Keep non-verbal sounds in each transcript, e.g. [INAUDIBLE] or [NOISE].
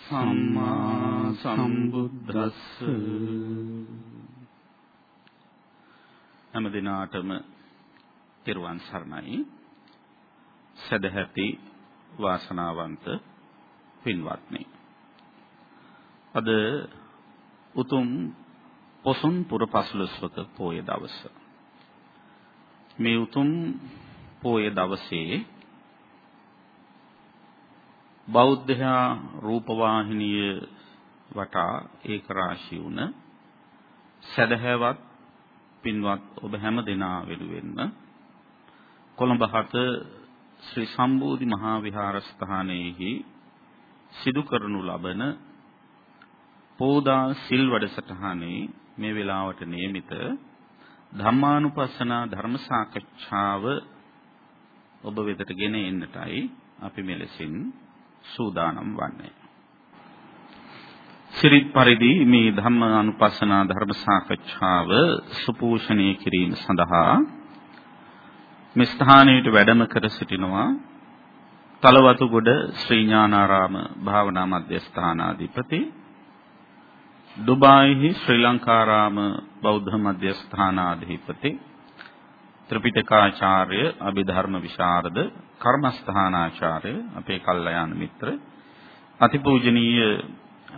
සම්මා සම්බුද්දස්ස. හැම දිනාටම තිරුවන් සරණයි. සදැහැති වාසනාවන්ත පින්වත්නි. අද උතුම් පොසොන් පුර පසළොස්වක පෝය දවස. මේ උතුම් පෝය දවසේ බෞද්ධයා රූපවාහිනිය වටා ඒක රාශී වුණ සදහැවත් පින්වත් ඔබ හැම දෙනා වෙනුවෙන්ම කොළඹ හත ශ්‍රී සම්බෝධි මහා විහාරස්ථානයේහි සිදු කරනු ලබන පෝදා සිල් වැඩසටහනේ මේ වෙලාවට නියමිත ධම්මානුපස්සනා ධර්ම සාකච්ඡාව ඔබ වෙතට ගෙන එන්නටයි අපි මෙලෙසින් සූදානම් වන්නේ. සිරිත් පරිදි මේ ධම්ම අනුපස්සනා ධර්ම සාකච්ඡාව සුපෝෂණය කිරීම සඳහා මේ ස්ථානයට වැඩම කර සිටිනවා තලවතුගොඩ ශ්‍රී ඥානාරාම භාවනා මධ්‍යස්ථානාධිපති ඩුබායිහි ශ්‍රී ලංකාරාම බෞද්ධ මධ්‍යස්ථානාධිපති ත්‍රිපිටකාචාර්ය අභිධර්ම විශාරද කර්මස්ථානාචාර්ය අපේ කල්යාණ මිත්‍ර අතිපූජනීය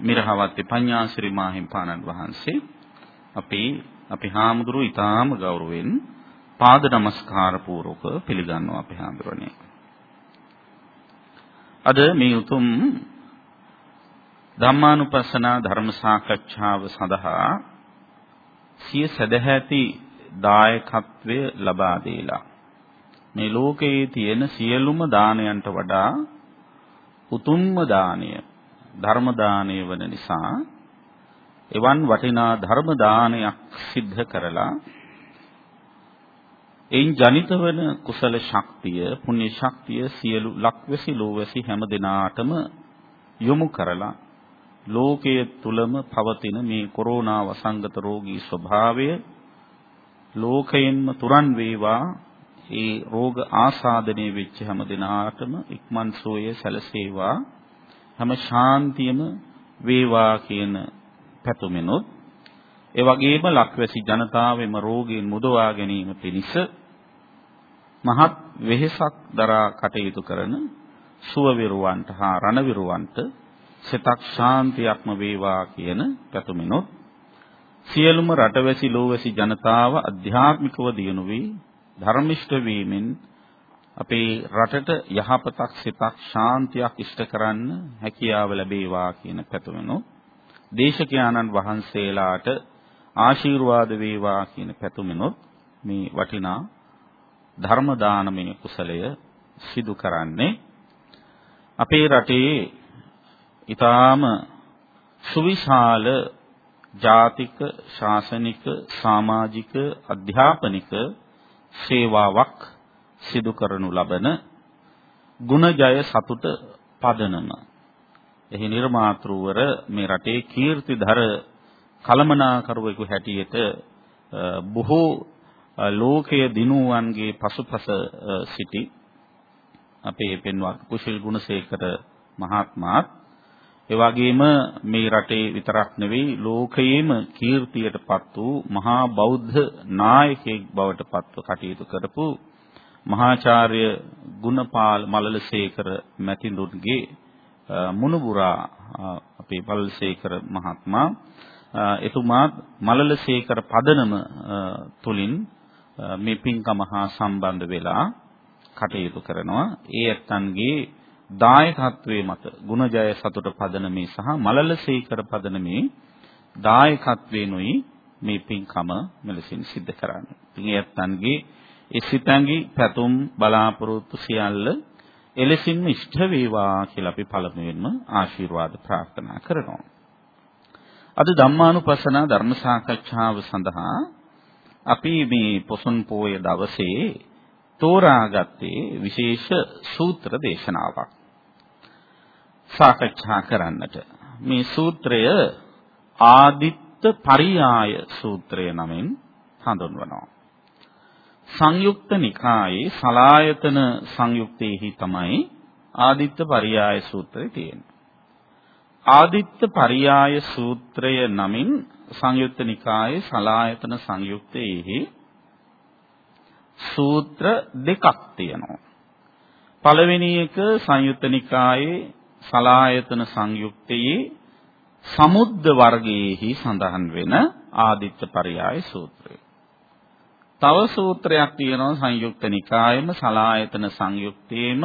මිරහවත්තේ පඤ්ඤාසිරි මාහිම්පාණන් වහන්සේ අපි අපි හාමුදුරු ඊටාම ගෞරවයෙන් පාද නමස්කාර පූර්වක පිළිගන්නවා අපේ හාමුදුරනේ. අද මේ උතුම් ධම්මානුපස්සනා ධර්ම සාකච්ඡාව සඳහා සිය සදැහැති දායකත්වය ලබා දීලා. මේ ලෝකයේ තියෙන සියලුම දානයන්ට වඩා උතුම්ම දානය ධර්ම දානය වන නිසා එවන් වටිනා ධර්ම දානයක් සිද්ධ කරලා එයින් ජනිත වන කුසල ශක්තිය පුණ්‍ය ශක්තිය සියලු ලක්වැසි ලෝවැසි හැම දිනාටම යොමු කරලා ලෝකයේ තුලම පවතින මේ කොරෝනා වසංගත රෝගී ස්වභාවය ලෝකයෙන්ම තුරන් වේවා. ඒ රෝග ආසාදනය වෙච්ච හැම දිනාටම ඉක්මන් සෝය සැලසේවා. හැම ශාන්තියම වේවා කියන පැතුමෙනොත්. ඒ වගේම ලක්වැසි ජනතාවෙම රෝගයෙන් මුදවා ගැනීම පිණිස මහත් වෙහෙසක් දරා කටයුතු කරන සුවවිරුවන්ට හා රණවිරුවන්ට සිතක් ශාන්තියක්ම වේවා කියන පැතුමෙනොත්. සියලුම රටවැසි ලෝවැසි ජනතාව අධ්‍යාත්මිකව දියුණු වී ධර්මිෂ්ඨ වීමෙන් අපේ රටට යහපතක් සිතක් ශාන්තියක් ඉෂ්ට කරන්න හැකියාව ලැබේවා කියන පැතුමනොත් දේශකයාණන් වහන්සේලාට ආශිර්වාද වේවා කියන පැතුමනොත් මේ වටිනා ධර්ම දානමය කුසලය සිදු කරන්නේ. අපේ රටේ ඊටාම සුවිශාල ජාතික ශාසනික සමාජික අධ්‍යාපනික සේවාවක් සිදු කරනු ලබන ගුණජය සතුට පදනම. එහි නිර්මාතෘවර මේ රටේ කීර්තිධර කලමනාකරුවෙකු හැටියට බොහෝ ලෝකයේ දිනුවන්ගේ පසුපස සිටි අපේ පෙන්වත් කුශල් ගුණසේකර මහත්මයාත් ඒ වගේම මේ රටේ විතරක් නෙවෙයි ලෝකයේම කීර්තියටපත් වූ මහා බෞද්ධ නායකයෙක් බවට පත්ව කටයුතු කරපු මහාචාර්ය ගුණපාල් මලලසේකර මැතිඳුන්ගේ මුණුබුරා අපේ පල්සේකර මහත්මයා එතුමා මලලසේකර පදනම තුලින් මේ පින්කම හා සම්බන්ධ වෙලා කටයුතු කරනවා. ඒ ඇත්තන්ගේ දායකත්වයේ මත ගුණජය සතුට පදනමේ සහ මලලසේකර පදනමේ දායකත්වේනුයි මේ පින්කම මෙලෙසින් සිද්ධ කරන්නේ. ඉතින් ඒ ඇත්තන්ගේ ඒ සිතංගි පැතුම් බලාපොරොත්තු සියල්ල එලෙසින්ම ඉෂ්ට වේවා කියලා අපි පළමුවෙන්ම ආශිර්වාද ප්‍රාර්ථනා කරනවා. අද ධම්මානුපස්සන ධර්ම සාකච්ඡාව සඳහා අපි මේ පොසොන් පෝය දවසේ තෝරාගත්තේ විශේෂ සූත්‍ර දේශනාවක්. සාකච්ඡා කරන්නට. මේ සූත්‍රය ආදිත්ත පරියාය සූත්‍රය නමින් හඳුන්වනවා. සංයුක්ත නිකායේ සලායතන සංයුක්තේහි තමයි ආදිත්ත පරියාය සූත්‍රය තියෙන්නේ. ආදිත්ත පරියාය සූත්‍රය නමින් සංයුක්ත නිකායේ සලායතන සංයුක්තයේහි සූත්‍ර දෙකක් තියෙනවා. පළවෙනි එක සංයුත්ත නිකායේ සලායතන සංයුක්තයේ සමුද්ද වර්ගයේහි සඳහන් වෙන ආදිත්ත පරියාය සූත්‍රය. තව සූත්‍රයක් තියෙනවා සංයුක්ත නිකායෙම සලායතන සංයුක්තයේම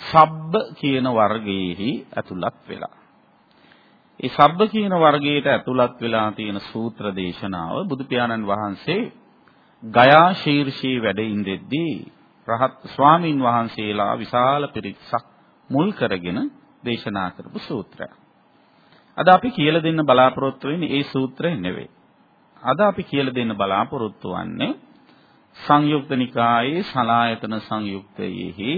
සබ්බ කියන වර්ගයේහි ඇතුළත් වෙලා. ඒ සබ්බ කියන වර්ගයට ඇතුළත් වෙලා තියෙන සූත්‍ර දේශනාව බුදු පියාණන් වහන්සේ ගයා ශීර්ෂී වැඩ ඉඳෙද්දී රහත් ස්වාමින් වහන්සේලා විශාල පිරිසක් මුල් කරගෙන දේශනා කරපු සූත්‍රයක්. අද අපි කියලා දෙන්න බලාපොරොත්තු වෙන්නේ ඒ සූත්‍රය නෙවෙයි. අද අපි කියලා දෙන්න බලාපොරොත්තු වෙන්නේ සංයුක්ත නිකායේ සලායතන සංයුක්තයෙහි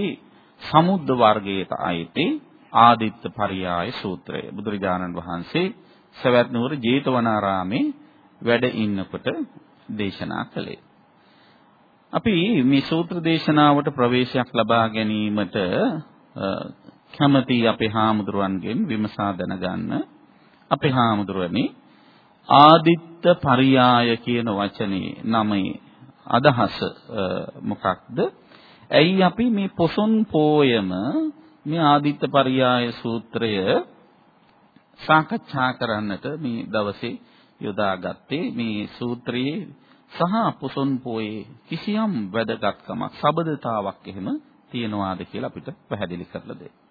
සමුද්ද වර්ගයට අයිති ආදිත්ත පරියාය සූත්‍රය. බුදුරජාණන් වහන්සේ සවැත් නුවර ජේතවනාරාමේ වැඩ ඉන්නකොට දේශනා කළේ. අපි මේ සූත්‍ර දේශනාවට ප්‍රවේශයක් ලබා ගැනීමට කැමති අපේ හාමුදුරුවන්ගෙන් විමසා දැනගන්න අපේ හාමුදුරුවනේ ආදිත්ත පරියාය කියන වචනේ නමේ අදහස මොකක්ද? ඇයි අපි මේ පොසොන් පෝයම මේ ආදිත්ත පරියාය සූත්‍රය සාකච්ඡා කරන්නට මේ දවසේ යොදාගත්තේ මේ සූත්‍රයේ සහ පොසොන් පෝයේ කිසියම් වැදගත්කමක් සබදතාවක් එහෙම තියනවාද කියලා අපිට පැහැදිලි කරලා දෙන්න.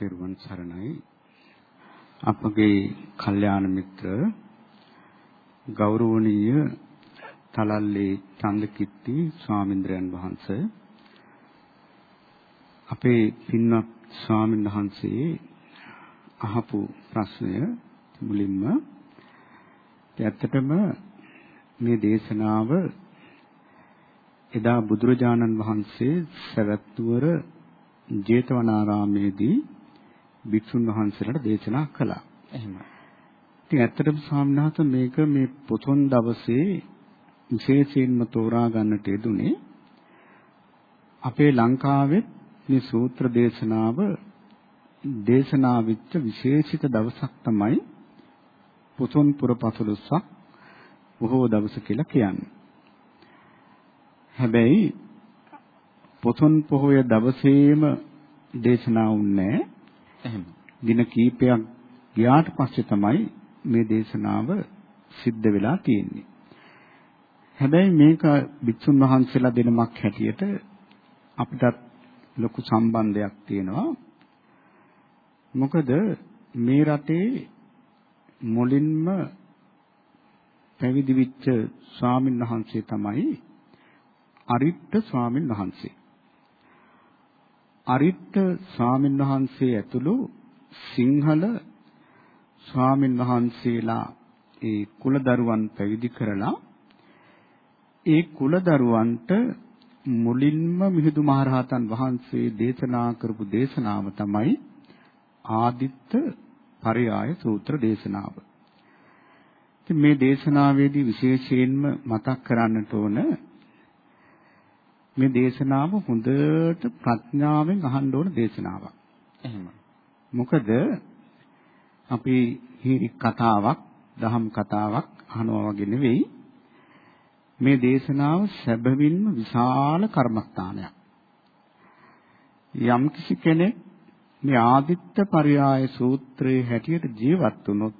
තෙරුවන් සරණයි. අපගේ කල්යාණ මිත්‍ර ගෞරවනීය තලල්ලේ චන්දකිත්ති ස්වාමින්ද්‍රයන් වහන්සේ අපේ පින්වත් ස්වාමීන් වහන්සේ අහපු ප්‍රශ්නය මුලින්ම. ඇත්තටම මේ දේශනාව එදා බුදුරජාණන් වහන්සේ සවැත්නුවර ජේතවනාරාමේදී භික්ෂුන් වහන්සේලාට දේශනා කළා. එහෙමයි. ඉතින් ඇත්තටම ස්වාමීනාත මේක මේ පොසොන් දවසේ විශේෂයෙන්ම තෝරා ගන්නට යෙදුනේ අපේ ලංකාවේ මේ සූත්‍ර දේශනාව දේශනා වෙච්ච විශේෂිත දවසක් තමයි පොසොන් පුර පසළොස්වක බොහෝ දවස කියලා කියන්නේ. හැබැයි පොසොන් පොහොය දවසේම දේශනා වුණේ එහෙම. දින කීපයක් ගියාට පස්සේ තමයි මේ දේශනාව සිද්ධ වෙලා තියෙන්නේ. හැබැයි මේක භික්ෂුන් වහන්සේලා දෙනමක් හැටියට අපිටත් ලොකු සම්බන්ධයක් තියෙනවා. මොකද මේ රටේ මුලින්ම පැවිදි වෙච්ච ස්වාමීන් වහන්සේ තමයි අරිට්ඨ ස්වාමීන් වහන්සේ. අරිට්ඨ ස්වාමීන් වහන්සේ ඇතුළු සිංහල ස්වාමීන් වහන්සේලා ඒ කුලදරුවන් පැවිදි කරලා ඒ කුලදරුවන්ට මුලින්ම මිහිඳු මහරහතන් වහන්සේ දේශනා කරපු දේශනාව තමයි ආදිත්ත පරියාය සූත්‍ර දේශනාව. ඉතින් මේ දේශනාවේදී විශේෂයෙන්ම මතක් කරන්නට ඕන මේ දේශනාව හොඳට ප්‍රඥාවෙන් අහන්න ඕන දේශනාවක්. එහෙම. මොකද අපි කතාවක්, දහම් කතාවක් අහනවා වගේ නෙවෙයි මේ දේශනාව සැබවින්ම විශාල කර්මස්ථානයක්. යම් කිසි කෙනෙක් මේ ආදිත්ත පරියාය සූත්‍රයේ හැටියට ජීවත් වුණොත්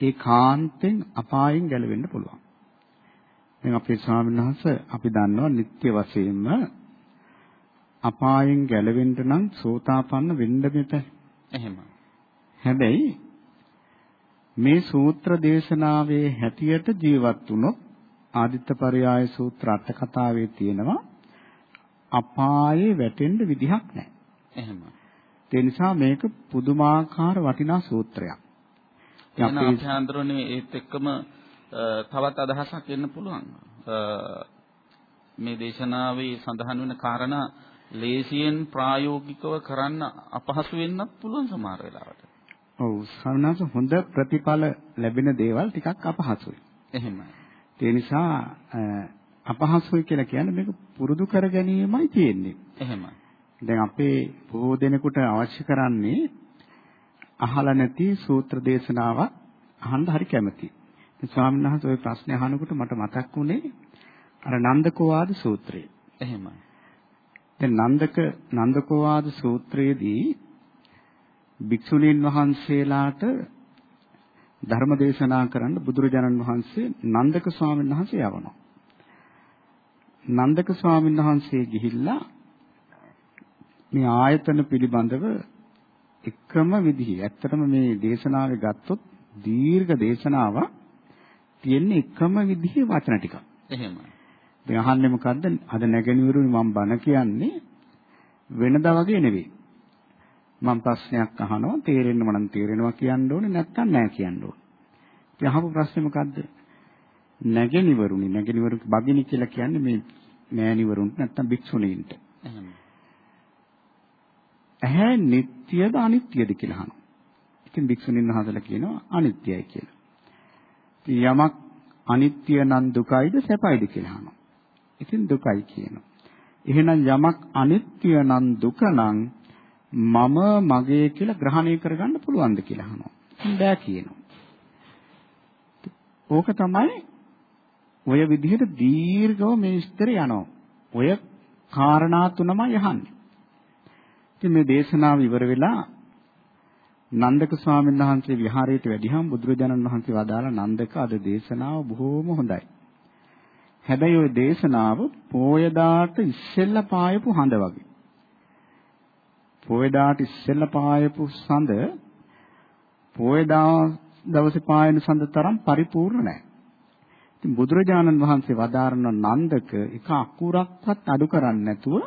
ඒ කාන්තෙන් අපායෙන් ගැලවෙන්න පුළුවන්. දැන් අපේ ස්වාමීන් වහන්සේ අපි දන්නවා නිත්‍ය වශයෙන්ම අපායෙන් ගැලවෙන්න නම් සෝතාපන්න වෙන්න මෙපැයි. එහෙම. හැබැයි මේ සූත්‍ර දේශනාවේ හැටියට ජීවත් වුණොත් ආදිත්ත පරයාය සූත්‍ර අට කතාවේ තියෙනවා අපායේ වැටෙන්න විදිහක් නැහැ. එහෙම. ඒ නිසා මේක පුදුමාකාර වටිනා සූත්‍රයක්. එහෙනම් අපහාන්දරනේ ඒත් එක්කම තවත් අදහසක් එන්න පුළුවන්. මේ දේශනාවේ සඳහන් වෙන කාරණා ලේසියෙන් ප්‍රායෝගිකව කරන්න අපහසු වෙන්නත් පුළුවන් සමහර වෙලාවට. ඔව් සරණස හොඳ ප්‍රතිඵල ලැබෙන දේවල් ටිකක් අපහසුයි. එහෙමයි. ඒ නිසා අපහසුයි කියලා කියන්නේ මේක පුරුදු කර ගැනීමයි තියෙන්නේ. එහෙමයි. දැන් අපේ බොහෝ දෙනෙකුට අවශ්‍ය කරන්නේ අහලා නැති සූත්‍ර දේශනාවක් අහන්න හරි කැමතියි. ස්වාමීන් වහන්සේ ওই ප්‍රශ්නේ අහනකොට මට මතක් වුණේ අර නන්දකෝවාද සූත්‍රය. එහෙමයි. දැන් නන්දක නන්දකෝවාද සූත්‍රයේදී භික්ෂුණීන් වහන්සේලාට ධර්ම දේශනා කරන්න බුදුරජාණන් වහන්සේ නන්දක ස්වාමීන් වහන්සේ යවනවා. නන්දක ස්වාමීන් වහන්සේ ගිහිල්ලා මේ ආයතන පිළිබඳව එකම විදිහේ ඇත්තටම මේ දේශනාවේ ගත්තොත් දීර්ඝ දේශනාවක් තියෙන්නේ එකම විදිහේ වචන ටිකක්. එහෙමයි. දැන් අහන්නේ මොකද්ද? අද නැගෙනවිරුනි මම බණ කියන්නේ වෙනදා වගේ නෙවෙයි. මම ප්‍රශ්නයක් අහනවා තේරෙන්නව නම් තේරෙනවා කියන්න ඕනේ නැත්නම් නෑ කියන්න ඕනේ. ඉතින් අහපු ප්‍රශ්නේ මොකද්ද? නැගෙනවිරුනි නැගෙනවිරු බගිනි කියලා කියන්නේ මේ මෑණිවරුන්ට නැත්නම් භික්ෂුණීන්ට. ඇහැ නිට්ටියද අනිත්‍යද කියලා අහනවා. ඉතින් භික්ෂුණීන් වහන්සේලා කියනවා අනිත්‍යයි කියලා. ඉතින් යමක් අනිත්‍ය නම් දුකයිද සැපයිද කියලා අහනවා. ඉතින් දුකයි කියනවා. එහෙනම් යමක් අනිත්‍ය නම් දුක නම් මම මගේ කියලා ග්‍රහණය කරගන්න පුළුවන්ද කියලා අහනවා. බෑ කියනවා. ඕක තමයි ඔය විදිහට දීර්ඝව මේ විස්තර යනවා. ඔය කාරණා තුනමයි අහන්නේ. ඉතින් මේ දේශනාව ඉවර වෙලා නන්දක ස්වාමීන් වහන්සේ විහාරයට වැඩිහම බුදුරජාණන් වහන්සේ වදාලා නන්දක අද දේශනාව බොහොම හොඳයි. හැබැයි ওই දේශනාව පෝයදාට ඉස්සෙල්ලා පායපු හඳ වගේ. පෝයදාට ඉස්සෙල්ලා පායපු සඳ පෝයදා දවසේ පායන සඳ තරම් පරිපූර්ණ නැහැ. ඉතින් බුදුරජාණන් වහන්සේ වදාරන නන්දක එක අකුරක්වත් අඩු කරන්නේ නැතුව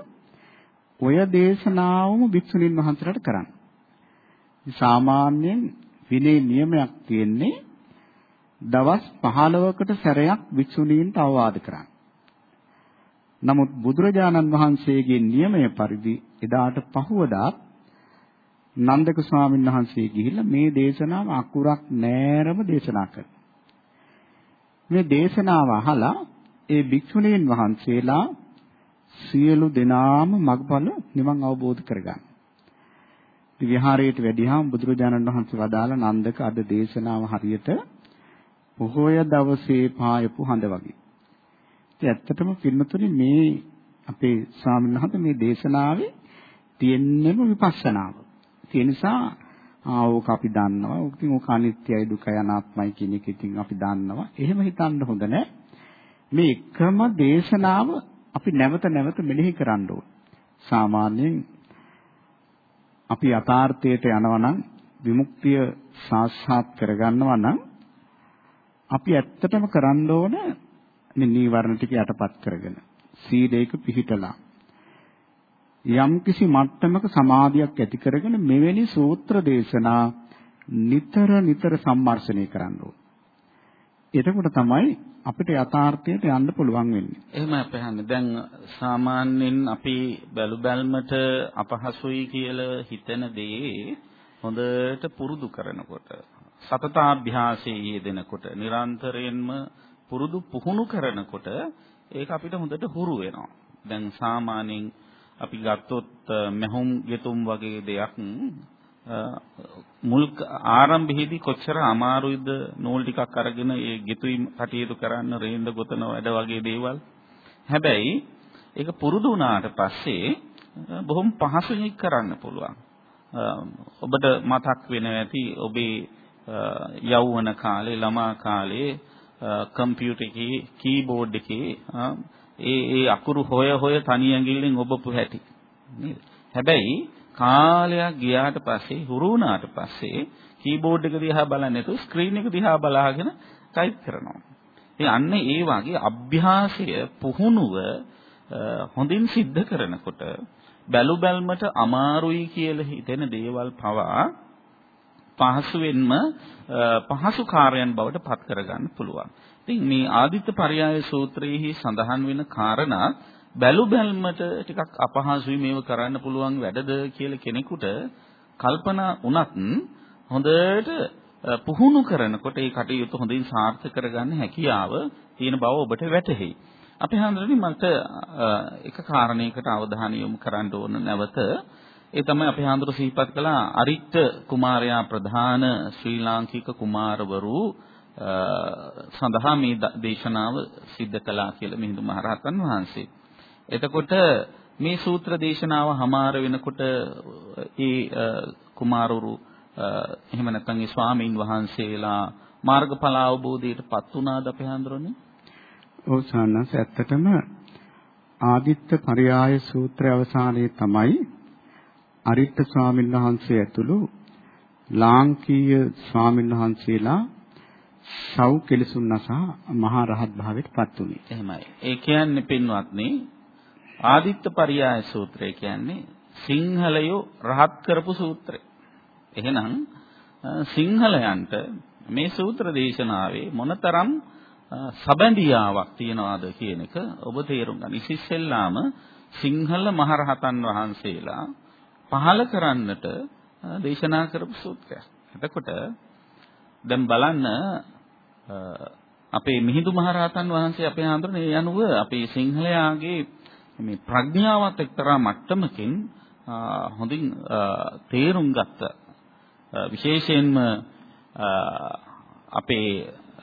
ඔය දේශනාවම භික්ෂුණීන් වහන්සේලාට කරන්න. සාමාන්‍යයෙන් විනය නියමයක් තියෙන්නේ දවස් 15කට සැරයක් භික්ෂුණීන්ට අවවාද කරන්න. නමුත් බුදුරජාණන් වහන්සේගේ නියමය පරිදි එදාට පහවදාත් නන්දක ස්වාමීන් වහන්සේ ගිහිල්ලා මේ දේශනාව අකුරක් නෑරම දේශනා කළා. මේ දේශනාව අහලා ඒ භික්ෂුණීන් වහන්සේලා සියලු දෙනාම මග්ඵල නිවන් අවබෝධ කරගන්න. විහාරයට වැඩිහම බුදුරජාණන් වහන්සේ වදාළ නන්දක අද දේශනාව හරියට පොහොය දවසේ පායපු හඳ වගේ. ඉතින් ඇත්තටම පින්නතුනි මේ අපේ ස්වාමීන් වහන්සේ මේ දේශනාවේ තියෙන්නම විපස්සනාව. ඒ නිසා ආවෝක අපි දන්නවා. ඉතින් ඕක අනිත්‍යයි දුකයි අනාත්මයි කියන එක ඉතින් අපි දන්නවා. එහෙම හිතන්න හොඳ නැහැ. මේ එකම දේශනාව අපි නැවත නැවත මෙනෙහි කරන්න ඕන. සාමාන්‍යයෙන් අපි යථාර්ථයට යනවා නම් විමුක්තිය සාක්ෂාත් කරගන්නවා නම් අපි ඇත්තටම කරන්න ඕන මේ නීවරණ ටික යටපත් කරගෙන සීලයක පිහිටලා යම්කිසි මට්ටමක සමාධියක් ඇති කරගෙන මෙවැනි සූත්‍ර දේශනා නිතර නිතර සම්මර්ෂණය කරන්න ඕන. එතකොට තමයි අපිට යථාර්ථයට යන්න පුළුවන් වෙන්නේ. එහෙම අපහන්නේ. දැන් සාමාන්‍යයෙන් අපි බැලු බැල්මට අපහසුයි කියලා හිතන දේ හොඳට පුරුදු කරනකොට සතතාභ්‍යාසයේ යෙදෙනකොට නිරන්තරයෙන්ම පුරුදු පුහුණු කරනකොට ඒක අපිට හොඳට හුරු වෙනවා. දැන් සාමාන්‍යයෙන් අපි ගත්තොත් මහුම් ගෙතුම් වගේ දෙයක් මුල් ආරම්භයේදී කොච්චර අමාරුයිද නූල් ටිකක් අරගෙන ඒ ගෙතුයි කටයුතු කරන්න රේන්ද ගොතන වැඩ වගේ දේවල්. හැබැයි ඒක පුරුදු වුණාට පස්සේ බොහොම පහසුවෙන් කරන්න පුළුවන්. ඔබට මතක් වෙනවා ඇති ඔබේ යෞවන කාලේ ළමා කාලේ කම්පියුටර් එකේ කීබෝඩ් එකේ ඒ ඒ අකුරු හොය හොය තනි ඇඟිල්ලෙන් ඔබපු හැටි නේද හැබැයි කාලයක් ගියාට පස්සේ හුරු වුණාට පස්සේ කීබෝඩ් එක දිහා බලන්නේ නැතුව ස්ක්‍රීන් එක දිහා බලාගෙන ටයිප් කරනවා. ඉතින් අන්න ඒ වගේ අභ්‍යාසය පුහුණුව හොඳින් සිද්ධ කරනකොට බැලු බැල්මට අමාරුයි කියලා හිතෙන දේවල් පවා පහසුවෙන්ම පහසු කාර්යයන් බවට පත් කරගන්න පුළුවන්. ඉතින් මේ ආදිත්‍ය පරයාය සූත්‍රයේහි සඳහන් වෙන කාරණා බැලු බැල්මට ටිකක් අපහසුයි මේව කරන්න පුළුවන් වැඩද කියලා කෙනෙකුට කල්පනා වුණත් හොඳට පුහුණු කරනකොට ඒ කටයුතු හොඳින් සාර්ථක කරගන්න හැකියාව තියෙන බව ඔබට වැටහෙයි. අපි හන්දරනි මට එක කාරණයකට අවධානය යොමු කරන්න ඕන නැවත ඒ තමයි අපි හන්දර සිහිපත් කළා අරිට්ඨ කුමාරයා ප්‍රධාන ශ්‍රී ලාංකික කුමාරවරු සඳහා මේ දේශනාව සිද්ධ කළා කියලා මිහිඳු මහරහතන් වහන්සේ. එතකොට මේ සූත්‍ර දේශනාව හමාර වෙනකොට ඒ කුමාරවරු එහෙම නැත්නම් ඒ ස්වාමීන් වහන්සේලා මාර්ගඵල අවබෝධයට පත් වුණාද අපේ හඳුරන්නේ? ඔව් සාන්නස් ඇත්තටම ආදිත්ත පරයාය සූත්‍රය අවසානයේ තමයි අරිට්ඨ ස්වාමීන් වහන්සේ ඇතුළු ලාංකීය ස්වාමීන් වහන්සේලා සව් කෙලසුන් නසා මහා රහත් භාවයට පත් වුණේ. එහෙමයි. ඒ කියන්නේ පින්වත්නි ආදිත්ත පරයාය සූත්‍රය කියන්නේ සිංහලයෝ රහත් කරපු සූත්‍රය. එහෙනම් සිංහලයන්ට මේ සූත්‍ර දේශනාවේ මොනතරම් සබැඳියාවක් තියනවාද කියන එක ඔබ තේරුම් ගන්න. ඉතිස්සෙල්ලාම සිංහල මහරහතන් වහන්සේලා පහල කරන්නට දේශනා කරපු සූත්‍රයක්. එතකොට දැන් බලන්න අපේ මිහිඳු මහරහතන් වහන්සේ අපේ හඳුනන ඒ අනුව අපේ සිංහලයාගේ මේ ප්‍රඥාවත් එක්තරා මට්ටමකින් හොඳින් තේරුම් ගත්ත විශේෂයෙන්ම අපේ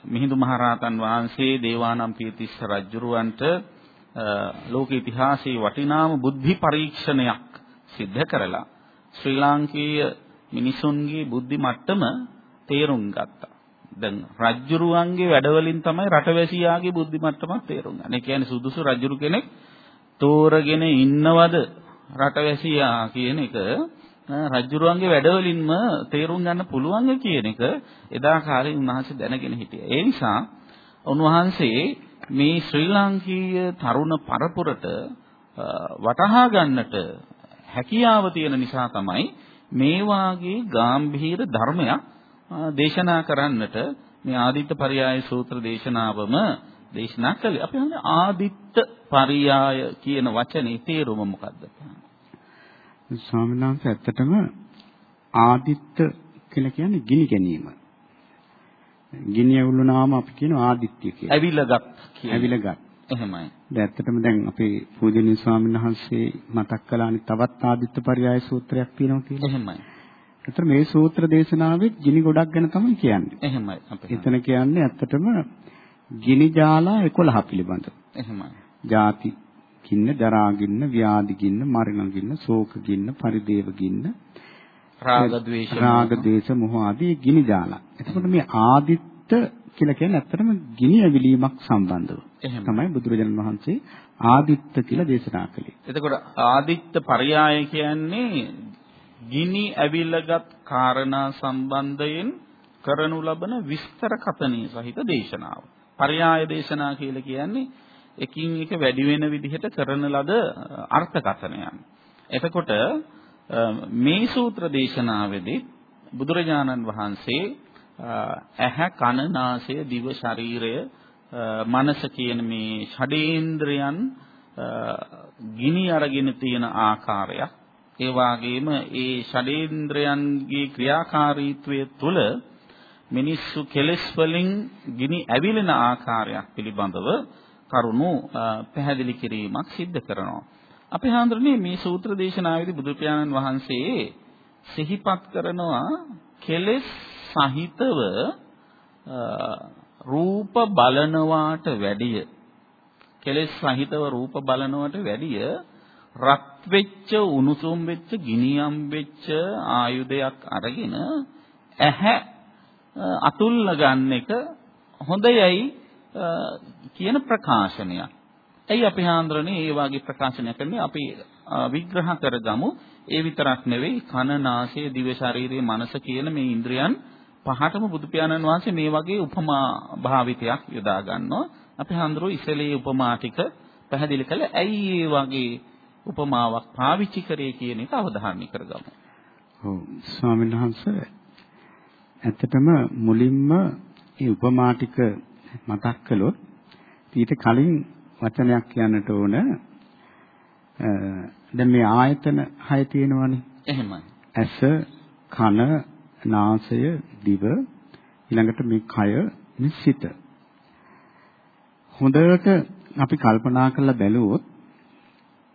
මිහිඳු මහරහතන් වහන්සේ දේවානම්පියතිස්ස රජුරවන්ට ලෝක ඉතිහාසයේ වටිනාම බුද්ධි පරීක්ෂණයක් සිද්ධ කරලා ශ්‍රී ලාංකීය මිනිසුන්ගේ බුද්ධි මට්ටම තේරුම් ගත්තා. දැන් රජ්ජුරුවන්ගේ වැඩවලින් තමයි රටවැසියාගේ බුද්ධි මට්ටමක් තේරුම් ගන්න. ඒ කියන්නේ සුදුසු රජුරු කෙනෙක් තෝරගෙන ඉන්නවද රටවැසියා කියන එක රජ්ජුරුවන්ගේ වැඩවලින්ම තේරුම් ගන්න පුළුවන් කියන එක එදා කාලේ උන්වහන්සේ දැනගෙන හිටියා. ඒ නිසා උන්වහන්සේ මේ ශ්‍රී ලාංකීය තරුණ පරපුරට වටහා ගන්නට හැකියාව තියෙන නිසා තමයි මේ වාගේ ගැඹීර ධර්මයක් දේශනා කරන්නට මේ ආදිත්ත පරයාය සූත්‍ර දේශනාවම දේශනා කළේ. අපි හන්නේ ආදිත්ත පරයාය කියන වචනේ තේරුම මොකක්ද? ස්වාමීන් වහන්සේ ඇත්තටම ආදිත්ත කියලා කියන්නේ ගිනි ගැනීම. ගිනි ඇවුලුනාම අපි කියන ආදිත්‍ය කියලා. ඇවිලගත් කියන. ඇවිලගත්. එහෙමයි. දැන් ඇත්තටම දැන් අපේ පූජනීය ස්වාමීන් වහන්සේ මතක් කළානේ තවත් ආදිත්ත පරයාය සූත්‍රයක් තියෙනවා කියලා. එහෙමයි. ඒතර මේ සූත්‍ර දේශනාවේ ගිනි ගොඩක් ගැන තමයි කියන්නේ. එහෙමයි. එතන කියන්නේ ඇත්තටම ගිනි ජාලා 11 පිළිබඳව. එහෙමයි. ಜಾති ගින්න, ජරා ගින්න, ව්‍යාධි ගින්න, මරණ ගින්න, ශෝක ගින්න, පරිදේව ගින්න, රාග ද්වේෂ රාග ද්වේෂ මොහ ආදී ගිනි ජාලා. එතකොට මේ ආදිත්ත කියලා කියන්නේ ඇත්තටම ගිනි ඇවිලීමක් සම්බන්ධව. තමයි බුදුරජාණන් වහන්සේ ආදිත්ත කියලා දේශනා කළේ. එතකොට ආදිත්ත පරයාය කියන්නේ ගිනි ඇවිලගත් කාරණා සම්බන්ධයෙන් කරනු ලබන විස්තර කතනී සහිත දේශනාව. පරයාය දේශනා කියලා කියන්නේ එකින් එක වැඩි වෙන විදිහට කරන ලද අර්ථකථනයන්. එතකොට මේ සූත්‍ර දේශනාවේදී බුදුරජාණන් වහන්සේ ඇහැ කන නාසය දිව ශරීරය මනස කියන මේ ෂඩේන්ද්‍රයන් ගිනි අරගෙන තියෙන ආකාරයක් ඒ වගේම ඒ ෂඩේන්ද්‍රයන්ගේ ක්‍රියාකාරීත්වය තුළ මිනිස්සු කෙලෙස් වලින් ගිනි ඇවිලෙන ආකාරයක් පිළිබඳව කරුණු පැහැදිලි කිරීමක් සිද්ධ කරනවා. අපි හඳුරන්නේ මේ සූත්‍ර දේශනාවේදී බුදු පියාණන් වහන්සේ සිහිපත් කරනවා කෙලෙස් සහිතව රූප බලනවාට වැඩිය කෙලෙස් සහිතව රූප බලනවට වැඩිය රත් වෙච්ච උණුසුම් වෙච්ච ගිනියම් වෙච්ච ආයුධයක් අරගෙන ඇහැ අතුල්ල ගන්න එක හොඳයයි කියන ප්‍රකාශනයක්. ඇයි අපි හාන්දරනේ මේ වගේ ප්‍රකාශනයක් කරන්නේ අපි විග්‍රහ කරගමු. ඒ විතරක් නෙවෙයි කන නාසය දිව ශරීරය මනස කියන මේ ඉන්ද්‍රයන් පහටම බුදු පියාණන් වහන්සේ මේ වගේ උපමා භාවිතයක් යොදා ගන්නවා. අපි හඳුරෝ ඉසලේ උපමා ටික පැහැදිලි කළා. ඇයි ඒ වගේ උපමාවක් පාවිච්චි කරේ කියන එක අවධාරණය කරගමු. ඔව් ස්වාමීන් වහන්සේ ඇත්තටම මුලින්ම මේ උපමා ටික මතක් කළොත් ඊට කලින් වචනයක් කියන්නට ඕන දැන් මේ ආයතන හය තියෙනවනේ. එහෙමයි. ඇස කන නාසය දිව ඊළඟට මේ කය මේ සිත. හොඳට අපි කල්පනා කරලා බැලුවොත්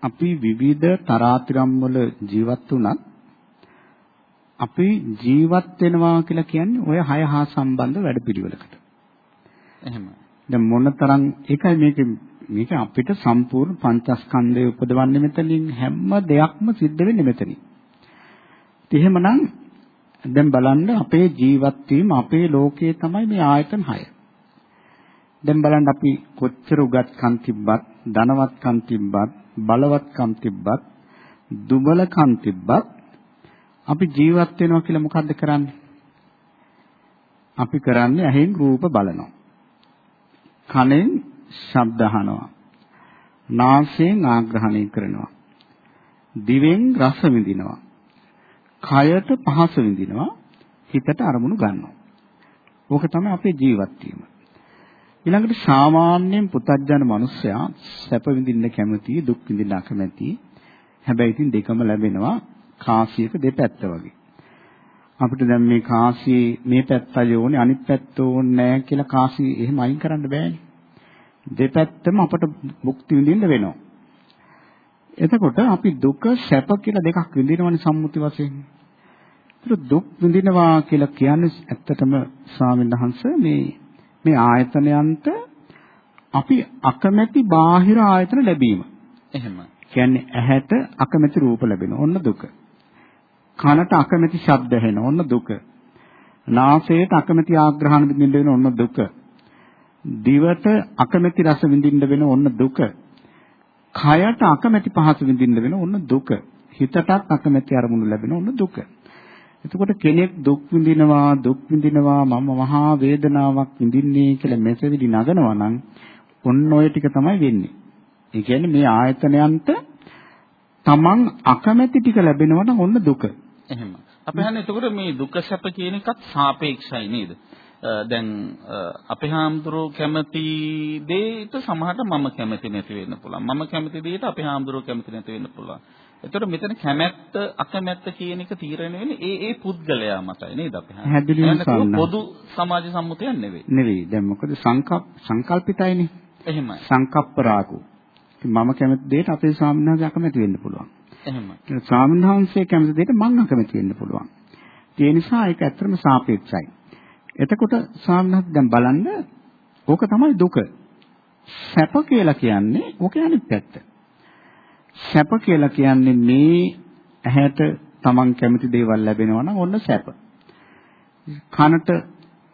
අපි විවිධ තරාතිරම් වල ජීවත් වුණත් අපි ජීවත් වෙනවා කියලා කියන්නේ ඔය හය හා සම්බන්ධ වැඩපිළිවෙලකට. එහෙම. දැන් මොනතරම් ඒකයි මේක මේක අපිට සම්පූර්ණ පංචස්කන්ධය උපදවන්නේ මෙතනින් හැම දෙයක්ම සිද්ධ වෙන්නේ මෙතනින්. එහෙමනම් දැන් බලන්න අපේ ජීවත් වීම අපේ ලෝකයේ තමයි මේ ආයතන 6. දැන් බලන්න අපි කොච්චර උගත්කම් තිබ්බත්, ධනවත්කම් තිබ්බත්, බලවත්කම් තිබ්බත්, දුබලකම් තිබ්බත් අපි ජීවත් වෙනවා කියලා මොකද්ද කරන්නේ? අපි කරන්නේ ඇහෙන් රූප බලනවා. කනෙන් ශබ්ද අහනවා. නාසයෙන් ආග්‍රහණය කරනවා. දිවෙන් රස විඳිනවා. කයට පහස විඳිනවා. හිතට අරමුණු ගන්නවා. ඕක තමයි අපේ ජීවත් වීම. ඊළඟට සාමාන්‍යයෙන් පුතත්ජන මිනිස්සයා සැප විඳින්න කැමති, දුක් විඳින්න අකමැති. හැබැයි ඉතින් දෙකම ලැබෙනවා කාසියක දෙපැත්ත වගේ. අපිට දැන් මේ කාසියේ මේ පැත්තයි ඕනේ අනිත් පැත්ත ඕනේ නැහැ කියලා කාසිය එහෙම අයින් කරන්න බෑනේ. දෙපැත්තම අපට මුක්ති විඳින්න වෙනවා. එතකොට අපි දුක සැප කියලා දෙකක් විඳිනවනේ සම්මුති වශයෙන්. ඒතර දුක් විඳිනවා කියලා කියන්නේ ඇත්තටම ස්වාමීන් වහන්සේ මේ මේ ආයතනයන්ට අපි අකමැති බාහිර ආයතන ලැබීම. එහෙම. කියන්නේ ඇහැට අකමැති රූප ලැබෙන ඕන්න දුක. කනට අකමැති ශබ්ද ඇහෙන ඕන්න දුක. නාසයට අකමැති ආග්‍රහණ විඳින්න වෙන ඕන්න දුක. දිවට අකමැති රස විඳින්න වෙන ඕන්න දුක. කයට අකමැති පහස විඳින්න වෙන ඕන්න දුක. හිතටත් අකමැති අරමුණු ලැබෙන ඕන්න දුක. එතකොට කෙනෙක් දුක් විඳිනවා දුක් විඳිනවා මම මහා වේදනාවක් විඳින්නේ කියලා මෙසෙවිලි නගනවා නම් ඔන්න ඔය ටික තමයි වෙන්නේ. ඒ කියන්නේ මේ ආයතනයන්ට තමන් අකමැති ටික ලැබෙනවා නම් ඔන්න දුක. එහෙම. අපි හන්නේ එතකොට මේ දුක සැප කියන එකත් සාපේක්ෂයි නේද? දැන් අපේ හාමුදුරුවෝ කැමති දෙයට සමහරට මම කැමති නැති වෙන්න පුළුවන්. මම කැමති දෙයට අපේ හාමුදුරුවෝ කැමති නැති වෙන්න පුළුවන්. එතකොට මෙතන කැමැත්ත අකමැත්ත කියන එක තීරණය වෙන්නේ ඒ ඒ පුද්ගලයා මතයි නේද අපි හන්නේ. පොදු සමාජ සම්මුතියක් නෙවෙයි. නෙවෙයි. දැන් මොකද සංකප්ප සංකල්පිතයිනේ. එහෙමයි. සංකප්ප රාගෝ. මම කැමති දෙයට අපේ ස්වාමීන් වහන්සේ අකමැති වෙන්න පුළුවන්. එහෙමයි. ස්වාමීන් වහන්සේ කැමති දෙයට මම අකමැති වෙන්න පුළුවන්. ඒ නිසා ඒක ඇත්තටම සාපේක්ෂයි. එතකොට ස්වාමීන් දැන් බලන්න ඕක තමයි දුක. සැප කියලා කියන්නේ ඕකේ අනිත් පැත්ත. සැප කියලා කියන්නේ මේ ඇහැට තමන් කැමති දේවල් ලැබෙනවා නම් ඔන්න සැප. කනට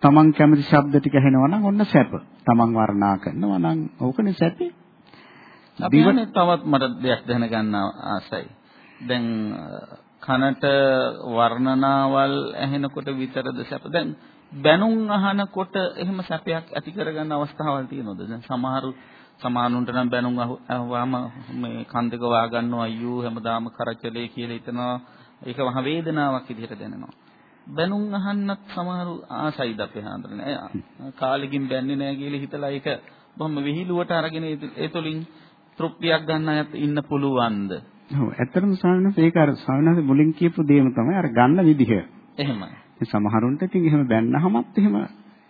තමන් කැමති ශබ්ද ටික ඇහෙනවා නම් ඔන්න සැප. තමන් වර්ණනා කරනවා නම් ඕකනේ සැපේ. අපි තවත් මට දෙයක් දැනගන්න ආසයි. දැන් කනට වර්ණනාවල් ඇහෙනකොට විතරද සැප. දැන් බැනුම් අහනකොට එහෙම සැපයක් ඇති කරගන්න අවස්ථාවල් තියෙනවද? දැන් සමහරු සමානුන්ට නම් බැනුම් අහුවාම මේ කන් දෙක වා ගන්නවා අයියෝ හැමදාම කරචලේ කියලා හිතනවා. ඒක මහ වේදනාවක් විදිහට දැනෙනවා. බැනුම් අහන්නත් සමහරු ආසයිද අපේ හාන්දරනේ. කාලෙකින් බැන්නේ නැහැ කියලා හිතලා ඒක බොහොම විහිළුවට අරගෙන ඒ තුලින් තෘප්තියක් ගන්න අයත් ඉන්න පුළුවන්ද? ඔව් ඇත්තටම ස්වාමීන් ඒක අර ස්වාමීන් මුලින් කියපු දේම තමයි අර ගන්න විදිහ. එහෙමයි. සමහරුන්ට ඉතින් එහෙම බැන්නහමත් එහෙම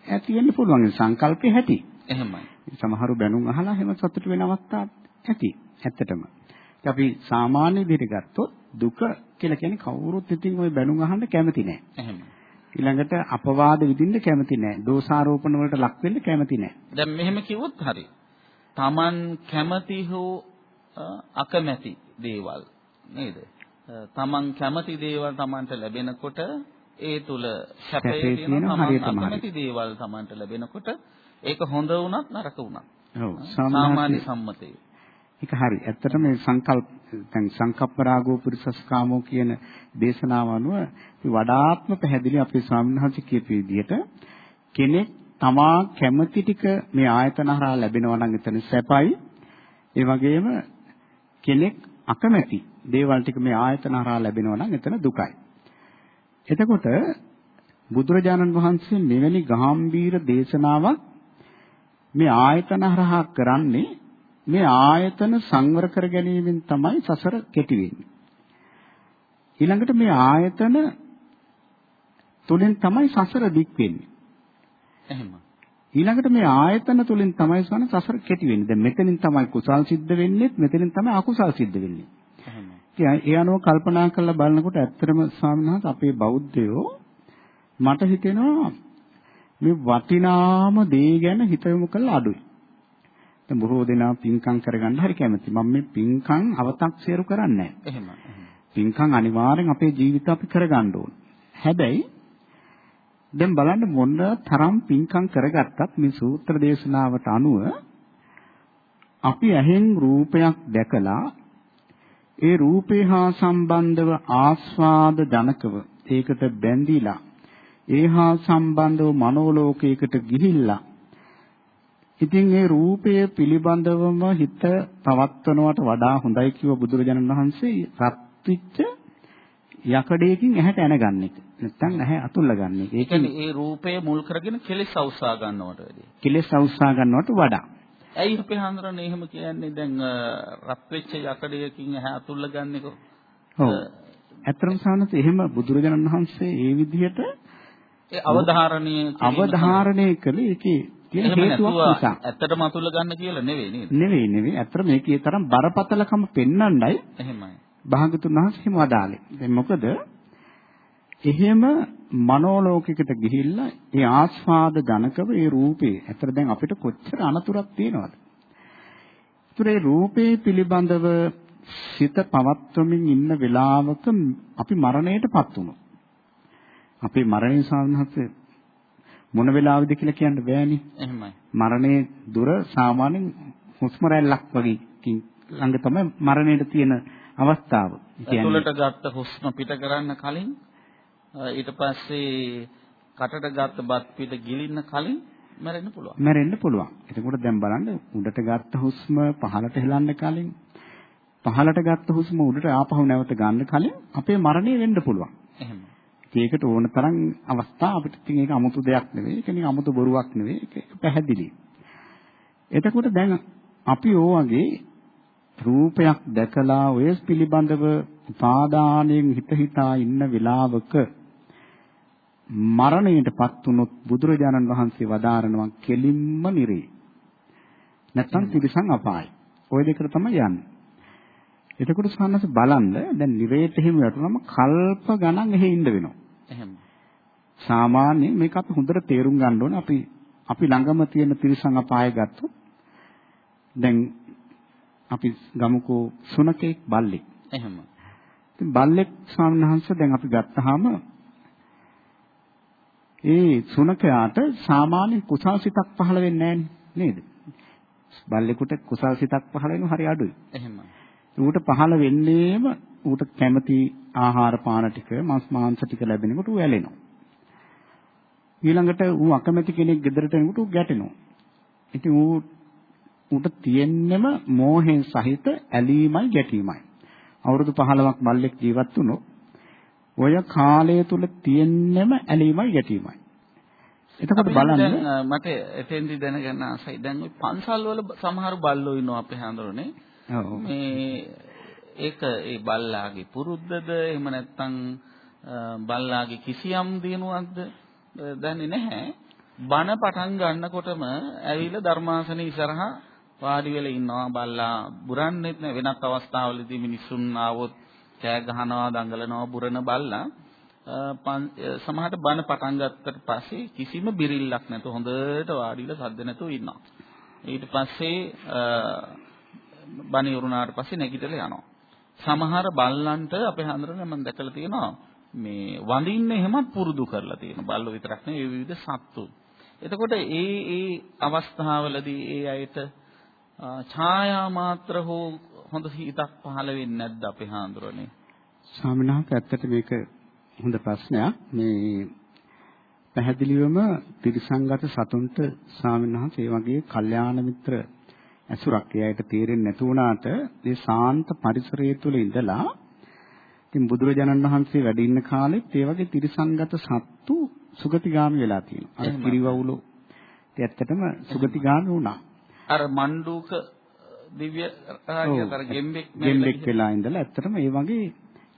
ඇති වෙන්න පුළුවන් සංකල්පේ ඇති. එහෙමයි. සමහරු බැනුම් අහලා එහෙම සතුට වෙන අවස්ථා ඇති. ඇත්තටම. අපි සාමාන්‍ය විදිහට ගත්තොත් දුක කියලා කියන්නේ කවුරුත් ඉතින් ওই බැනුම් අහන්න කැමති නැහැ. එහෙමයි. ඊළඟට අපවාද විඳින්න කැමති නැහැ. දෝෂාරෝපණ වලට ලක් වෙන්න කැමති නැහැ. දැන් මෙහෙම කිව්වොත් හරි. Taman කැමති හෝ අකමැති දේවල් නේද? Taman කැමති දේවල් Tamanට ලැබෙනකොට ඒ තුල සැපේ තියෙන Taman අකමැති දේවල් Tamanට ලැබෙනකොට ඒක හොඳ වුණත් නරක වුණත්. ඔව් සාමාන්‍ය සම්මතය. ඒක හරි. ඇත්තටම මේ සංකල්ප දැන් සංකප්ප රාගෝ පුරිසස්කාමෝ කියන දේශනාව අනුව වඩාත්ම පැහැදිලි අපේ ස්වාමීන් වහන්සේ කියපු විදිහට කෙනෙක් තමා කැමති ටික මේ ආයතන හරහා ලැබෙනවා නම් එතන සැපයි. ඒ වගේම කෙනෙක් අකමැති දේවල් ටික මේ ආයතන හරහා ලැබෙනවා නම් එතන දුකයි. එතකොට බුදුරජාණන් වහන්සේ මෙවැනි ගාම්භීර දේශනාවක් මේ ආයතන හරහා කරන්නේ මේ ආයතන සංවර කර ගැනීමෙන් තමයි සසර කෙටි වෙන්නේ. ඊළඟට මේ ආයතන තුලින් තමයි සසර දික් වෙන්නේ. එහෙම. ඊළඟට මේ ආයතන තුලින් තමයි සන සසර කෙටි වෙන්නේ. දැන් මෙතනින් තමයි කුසල් සිද්ධ වෙන්නේ, මෙතනින් තමයි අකුසල් සිද්ධ වෙන්නේ. ඒ අනුව කල්පනා කරලා බලනකොට ඇත්තටම ස්වාමීන් අපේ බෞද්ධයෝ මට හිතෙනවා මේ වටිනාම දේ ගැන හිත යොමු කරලා අඩුයි. දැන් බොහෝ දෙනා පින්කම් කරගන්න හරි කැමති. මම මේ පින්කම් අව탁සේරු කරන්නේ නැහැ. එහෙම. පින්කම් අනිවාර්යෙන් අපේ ජීවිත අපි කරගන්න ඕන. හැබැයි දැන් බලන්න මොන තරම් පින්කම් කරගත්තත් මේ සූත්‍ර දේශනාවට අනුව අපි ඇහෙන් රූපයක් දැකලා ඒ රූපේ හා සම්බන්ධව ආස්වාද ජනකව ඒකට බැඳිලා ඒ හා සම්බන්ධව මනෝලෝකයකට ගිහිල්ලා ඉතින් ඒ රූපය පිළිබඳවම හිත පවත්වනවට වඩා හොඳයි කිව්ව බුදුරජාණන් වහන්සේ රත් වෙච්ච යකඩයකින් ඇහැට ඇනගන්න එක. නැත්තම් ඇහැ අතුල්ලා ගන්න එක. ඒ කියන්නේ ඒ රූපය මුල් කරගෙන කෙලෙස් අවසා ගන්නවට වැඩිය. කෙලෙස් අවසා ගන්නවට වඩා. ඇයි අපේ හඳුරන්නේ එහෙම කියන්නේ දැන් රත් වෙච්ච යකඩයකින් ඇහැ අතුල්ලා ගන්න එක? ඔව්. ඇත්තටම සානත් එහෙම බුදුරජාණන් වහන්සේ ඒ විදිහට ඒ අවධාරණය අවධාරණය කළේ ඒකේ තියෙන හේතුවක් නිසා. ඇත්තටම අතුල්ලා ගන්න කියලා නෙවෙයි නේද? නෙවෙයි නෙවෙයි. ඇත්තට මේකේ තරම් බරපතලකම පෙන්වන්නයි එහෙමයි. භාගතුන් වහන්සේ හිම වදාලේ. දැන් මොකද එහෙම මනෝලෝකයකට ගිහිල්ලා ඒ ආස්වාද ජනකව ඒ රූපේ ඇතර දැන් අපිට කොච්චර අනතුරක් තියෙනවද? ඒතරේ රූපේ පිළිබඳව සිත පවත්වමින් ඉන්න වෙලාවක අපි මරණයටපත් වුණා. අපේ මරණය සාධනහත් මොන වෙලාවෙද කියලා කියන්න බෑනේ. එහෙමයි. මරණයේ දුර සාමාන්‍යයෙන් හුස්ම රැල්ලක් වගේ ළඟ තමයි මරණයට තියෙන අවස්ථාව. ඇතුළට ගත්ත හුස්ම පිට කරන්න කලින් ඊට පස්සේ කටට ගත්ත බත් පිට ගිලින්න කලින් මැරෙන්න පුළුවන්. මැරෙන්න පුළුවන්. එතකොට දැන් බලන්න උඩට ගත්ත හුස්ම පහළට හෙලන්න කලින් පහළට ගත්ත හුස්ම උඩට ආපහු නැවත ගන්න කලින් අපේ මරණය වෙන්න පුළුවන්. එහෙම. ඒකට ඕන තරම් අවස්ථා අපිට ඉතින් ඒක 아무තු දෙයක් නෙවෙයි. ඒක නිකන් 아무තු බොරුවක් නෙවෙයි. ඒක පැහැදිලි. එතකොට දැන් අපි ඕවගේ රූපයක් දැකලා ඔය පිළිබඳව පාදාණයෙන් හිත හිතා ඉන්න වෙලාවක මරණයටපත් වුනොත් බුදුරජාණන් වහන්සේ වදාරනවා කෙලින්ම නිරේ. නැත්තම් තිරිසන් අපායි. ওই දෙකට තමයි යන්නේ. එතකොට සන්නස බලන්න දැන් නිරේට එහෙම වැටුනම කල්ප ගණන් එහෙ ඉන්න වෙනවා. එහෙම. සාමාන්‍යයෙන් මේක අපි හොඳට තේරුම් ගන්න ඕනේ. අපි අපි ළඟම තියෙන තිරිසන් අපාය ගත්තොත් දැන් අපි ගමුකෝ සුනකෙක් බල්ලෙක්. එහෙම. ඉතින් බල්ලෙක් ස්වාමීන් වහන්සේ දැන් අපි ගත්තාම ඒ සුනකයාට සාමාන්‍ය කුසල් සිතක් පහළ වෙන්නේ නේද? බල්ලෙකුට කුසල් සිතක් පහළ වෙනවා හරි අඩුයි. එහෙම. ඌට පහළ වෙන්නේම ඌට කැමති ආහාර පාන ටික, මස් මාංශ ටික ලැබෙනකොට ඌ ඇලෙනවා. ඊළඟට ඌ අකමැති කෙනෙක් ගෙදරට එනකොට ඌ ගැටෙනවා. ඉතින් ඌ ඌට තියෙන්නෙම මෝහෙන් සහිත ඇලීමයි ගැටීමයි. අවුරුදු 15ක් මල්ලෙක් ජීවත් වුණොත් ඔය කාලය තුල තියෙන්නෙම ඇලීමයි ගැටීමයි. එතකොට බලන්න මට එතෙන්දි දැනගන්න ආසයි. දැන් ওই පන්සල් වල සමහර බල්ලෝ ඉන්නවා අපේ. ඔව්. මේ ඒක ඒ බල්ලාගේ පුරුද්දද එහෙම නැත්නම් බල්ලාගේ කිසියම් දිනුවක්ද දන්නේ නැහැ. බණ පටන් ගන්නකොටම ඇවිල්ලා ධර්මාසනේ ඉස්සරහා වාඩි වෙලා ඉන්නවා බල්ලා බුරන්නෙත් නෑ වෙනත් අවස්ථාවලදී මිනිසුන් ආවොත් කෑ ගහනවා දඟලනවා බුරන බල්ලා සමහරට බන පටන් ගත්තට පස්සේ කිසිම බිරිල්ලක් නැතුව හොඳට වාඩිලා සද්ද නැතුව ඉන්නවා. ඊට පස්සේ බණ ඉවරුනාට පස්සේ නැගිටලා යනවා. සමහර බල්ලන්ට අපේ හන්දරනේ මම දැකලා තියෙනවා මේ වඳින්න එහෙමත් පුරුදු කරලා තියෙනවා. බල්ලෝ විතරක් නෙවෙයි විවිධ සත්තු. එතකොට ඒ ඒ අවස්ථාවලදී ඒ අයට ඡායා මාත්‍ර හෝ හොඳ හිතක් පහළ වෙන්නේ නැද්ද අපේ හාමුදුරනේ? ස්වාමීන් වහන්සේ ඇත්තට මේක හොඳ ප්‍රශ්නයක්. මේ පැහැදිලිවම පිරිසංගත සතුන්ට ස්වාමීන් වහන්සේ වගේ කල්යාණ මිත්‍ර ඇසුරක් එයාට තේරෙන්නේ නැති වුණාට මේ ශාන්ත පරිසරය තුළ ඉඳලා ඉතින් බුදුරජාණන් වහන්සේ වැඩ ඉන්න කාලෙත් ඒ වගේ තිරිසන්ගත සත්තු සුගතිගාමි වෙලා තියෙනවා. අර. කිරිවවුලෝ ඒ ඇත්තටම සුගතිගාමි වුණා. අර මණ්ඩූක දිව්‍ය රාජ්‍ය අර ගෙම්බෙක් ගෙම්බෙක් වෙලා ඉඳලා ඇත්තටම ඒ වගේ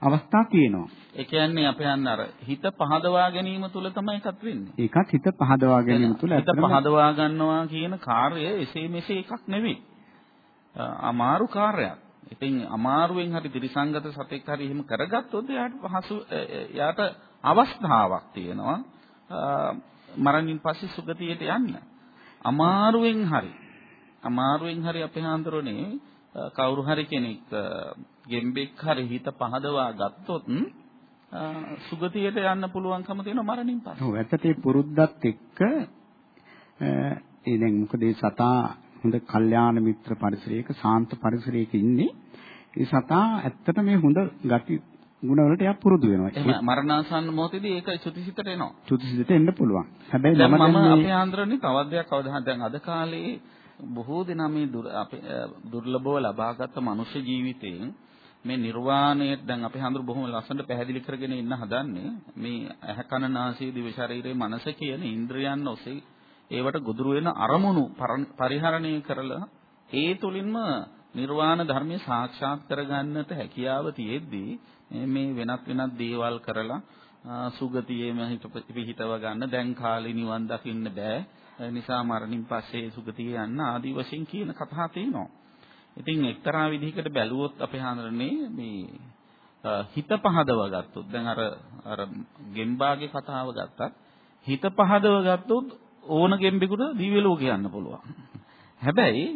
අවස්ථා තියෙනවා. ඒ කියන්නේ අපේ අන්න අර හිත පහදවා ගැනීම තුල තමයි එකක් වෙන්නේ. ඒකත් හිත පහදවා ගැනීම තුළ හිත පහදවා ගන්නවා කියන කාර්යය එසේ මෙසේ එකක් නෙවෙයි. අමාරු කාර්යයක්. ඉතින් අමාරුවෙන් හරි ත්‍රිසංගත සතෙක් හරි එහෙම කරගත්තොත් එයාට පහසු එයාට අවස්ථාවක් තියෙනවා මරණින් පස්සේ සුගතියට යන්න. අමාරුවෙන් හරි අමාරුවෙන් හරි අපේ හාන්දරෝනේ අ, කවුරු හරි කෙනෙක් ගෙම්බෙක් හරි හිත පහදවා ගත්තොත් සුගතියට යන්න පුළුවන්කම තියෙනවා මරණින් පස්සේ. ඔව් ඇත්තට ඒ පුරුද්දත් එක්ක ඒ දැන් මොකද ඒ සතා හොඳ කල්යාණ මිත්‍ර පරිසරයක සාන්ත පරිසරයක ඉන්නේ. ඒ සතා ඇත්තට මේ හොඳ ගති ගුණ වලට එයා පුරුදු වෙනවා. එහෙම මරණාසන්න මොහොතේදී ඒක චුතිසිතට එනවා. චුතිසිතට එන්න පුළුවන්. හැබැයි මම දැන් අපේ ආන්දරනේ තවත් දෙයක් අවධානය දැන් අද කාලේ බොහෝ දෙනා මේ දුර අපේ අ, දුර්ලභව ලබාගත් මනුෂ්‍ය ජීවිතයෙන් මේ නිර්වාණය දැන් අපේ හඳුරු බොහොම ලස්සනට පැහැදිලි කරගෙන ඉන්න හදන්නේ මේ ඇහැ කන නාසය දිව ශරීරයේ මනස කියන ඉන්ද්‍රයන් ඔසේ ඒවට ගොදුරු වෙන අරමුණු පර- පරිහරණය කරලා ඒ තුලින්ම නිර්වාණ ධර්මය සාක්ෂාත් කරගන්නට හැකියාව තියෙද්දී මේ- මේ වෙනත් වෙනත් දේවල් කරලා ආ, සුගතියේම හිත පිහිටව ගන්න දැන් කාලේ නිවන් දකින්න බෑ. ඒ නිසා මරණින් පස්සේ සුගතියේ යන්න ආදී වශයෙන් කියන කතා තියෙනවා. ඉතින් එක්තරා විදිහකට බැලුවොත් අපේ හානරනේ මේ හිත පහදව ගත්තොත් දැන් අර අර ගෙම්බාගේ කතාව ගත්තත් හිත පහදව ගත්තොත් ඕන ගෙම්බෙකුට දිව්‍ය ලෝකේ යන්න පුළුවන්. හැබැයි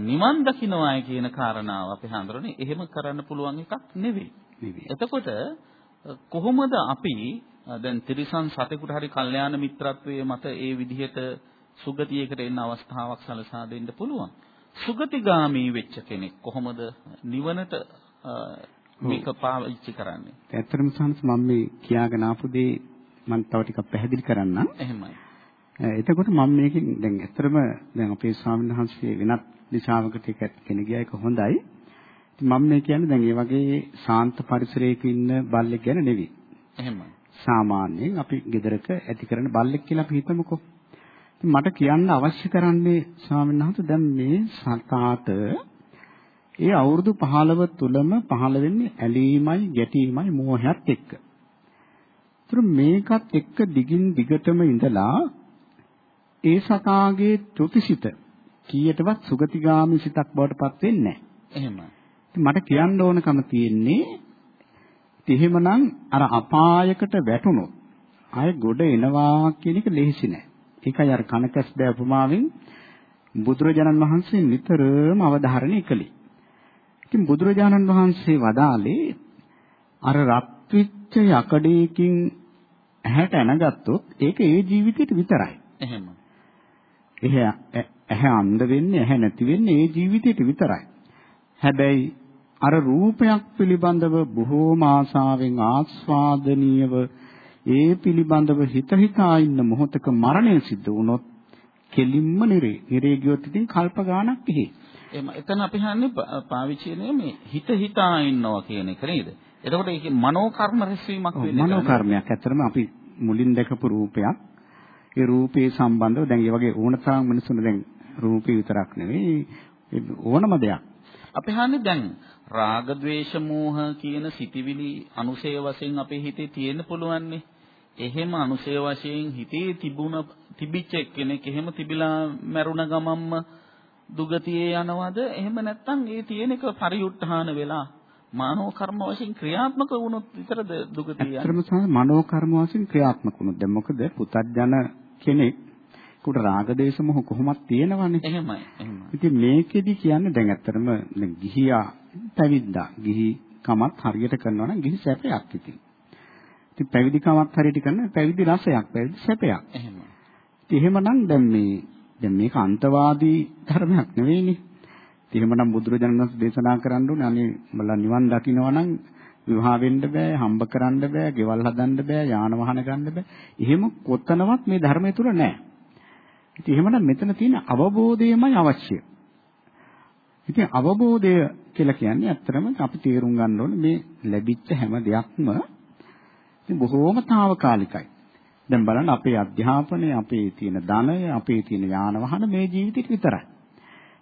නිවන් දකින්නවායි කියන කාරණාව අපේ හානරනේ එහෙම කරන්න පුළුවන් එකක් නෙවෙයි. එතකොට කොහොමද අපි දැන් තිරිසන් සතෙකුට හරි කල්යාණ මිත්‍රත්වයේ මත ඒ විදිහට සුගතියකට එන්න අවස්ථාවක් සලසා දෙන්න පුළුවන්. සුගතිගාමී වෙච්ච කෙනෙක් කොහොමද නිවනට මේක පාවිච්චි කරන්නේ? ඇත්තටම සම්ස් මම මේ කියාගෙන ආපු දේ මම තව ටිකක් පැහැදිලි කරන්නම්. එහෙමයි. එතකොට මම මේකෙන් දැන් ඇත්තටම දැන් අපේ ස්වාමීන් වහන්සේ වෙනත් දිශාවකට කෙන ගියා එක හොඳයි. මම මේ කියන්නේ දැන් මේ වගේ ශාන්ත පරිසරයක ඉන්න බල්ලෙක් ගැන නෙවෙයි. එහෙමයි. සාමාන්‍යයෙන් අපි ගෙදරක ඇති කරන බල්ලෙක් කියලා අපි හිතමුකෝ. ඉතින් මට කියන්න අවශ්‍ය කරන්නේ ස්වාමීන් වහන්සේ දැන් මේ සතාට ඒ අවුරුදු 15 තුලම පහළ වෙන්නේ ඇලීමයි ගැටීමයි මෝහයත් එක්ක. ඒතර මේකත් එක්ක දිගින් දිගටම ඉඳලා ඒ සතාගේ ත්‍ෘතිසිත කීයටවත් සුගතිගාමි සිතක් බවට පත් වෙන්නේ නැහැ. ඉතින් මට කියන්න ඕනකම තියෙන්නේ ඉතින් එහෙමනම් අර අපායකට වැටුණොත් ආය ගොඩ එනවා කියන එක ලෙහෙසි නෑ. ඒකයි අර කනකස් බෑ උපමාවෙන් බුදුරජාණන් වහන්සේ නිතරම අවධාරණය කළේ. ඉතින් බුදුරජාණන් වහන්සේ වදාළේ අර රත් වෙච්ච යකඩයකින් ඇහැට ඇනගත්තොත් ඒක ඒ ජීවිතේට විතරයි. එහෙමයි. එහැ ඇහැ අන්ධ වෙන්නේ ඇහැ නැති වෙන්නේ ඒ ජීවිතේට විතරයි. හැබැයි අර රූපයක් පිළිබඳව බොහෝම ආසාවෙන් ආස්වාදනීයව ඒ පිළිබඳව හිත හිතා ඉන්න මොහොතක මරණය සිද්ධ වුණොත් කෙලින්ම නිරේ. නිරේ ගියොත් ඉතින් කල්ප ගාණක් එහි. එහෙම එතන අපි හන්නේ පා- පාවිච්චි කරන්නේ මේ හිත හිතා ඉන්නවා කියන එක නේද? එතකොට ඒකේ මනෝ කර්ම රැස්වීමක් වෙන්නේ මනෝ කර්මයක්. ඇත්තටම අපි මුලින් දැකපු රූපයක්. ඒ රූපේ සම්බන්ධව දැන් ඒ වගේ ඕන තරම් මිනිස්සුන් දැන් රූපේ විතරක් නෙවෙයි ඕනම දෙයක්. අපි හන්නේ දැන් රාග ద్వේෂ මෝහ කියන සිටිවිලි අනුසය වශයෙන් අපේ හිතේ තියෙන්න පුළුවන්නේ. එහෙම අනුසය වශයෙන් හිතේ තිබුණ තිබිච්ච කෙනෙක් එහෙම තිබිලා මැරුණ ගමම්ම දුගතියේ යනවද? එහෙම නැත්නම් ඒ තියෙන එක පරිඋත්ථාන වෙලා මානව කර්ම වශයෙන් ක්‍රියාත්මක වුණොත් විතරද දුගතිය යන්නේ? ඇත්තටම තමයි මනෝ කර්ම වශයෙන් ක්‍රියාත්මක වුණොත්. දැන් මොකද පුතත්ජන කෙනෙක් කුට රාග දේශ මොහ කොහොමත් තියෙනවනේ. එහෙමයි. එහෙමයි. ඉතින් මේකෙදි කියන්නේ දැන් ඇත්තටම දැන් ගිහියා පැවිද්දා ගිහි කමත් හරියට කරනවා නම් ගිහි සැපයක් ඉතින්. ඉතින් පැවිදි කමත් හරියට කරන පැවිදි රසයක් පැවිදි සැපයක්. එහෙමයි. ඉතින් එහෙමනම් දැන් මේ දැන් මේක අන්තවාදී ධර්මයක් නෙවෙයිනේ. ඉතින් එහෙමනම් බුදුරජාණන් වහන්සේ දේශනා කරන්න ඕනේ අනේ මලා නිවන් දකින්නවා නම් විවාහ වෙන්න බෑ, හම්බ කරන්න බෑ, ගෙවල් හදන්න බෑ, යාන වාහන ගන්න බෑ. එහෙම කොතනවත් මේ ධර්මය තුල නැහැ. ඉතින් එහෙමනම් මෙතන තියෙන අවබෝධයමයි අවශ්‍ය. ඉතින් අවබෝධය කියලා කියන්නේ ඇත්තටම අපි තේරුම් ගන්න ඕනේ මේ ලැබිච්ච හැම දෙයක්ම ඉතින් බොහෝම తాවකාලිකයි. දැන් බලන්න අපේ අධ්‍යාපනය, අපේ තියෙන ධනය, අපේ තියෙන යාන વાහන මේ ජීවිතේට විතරයි.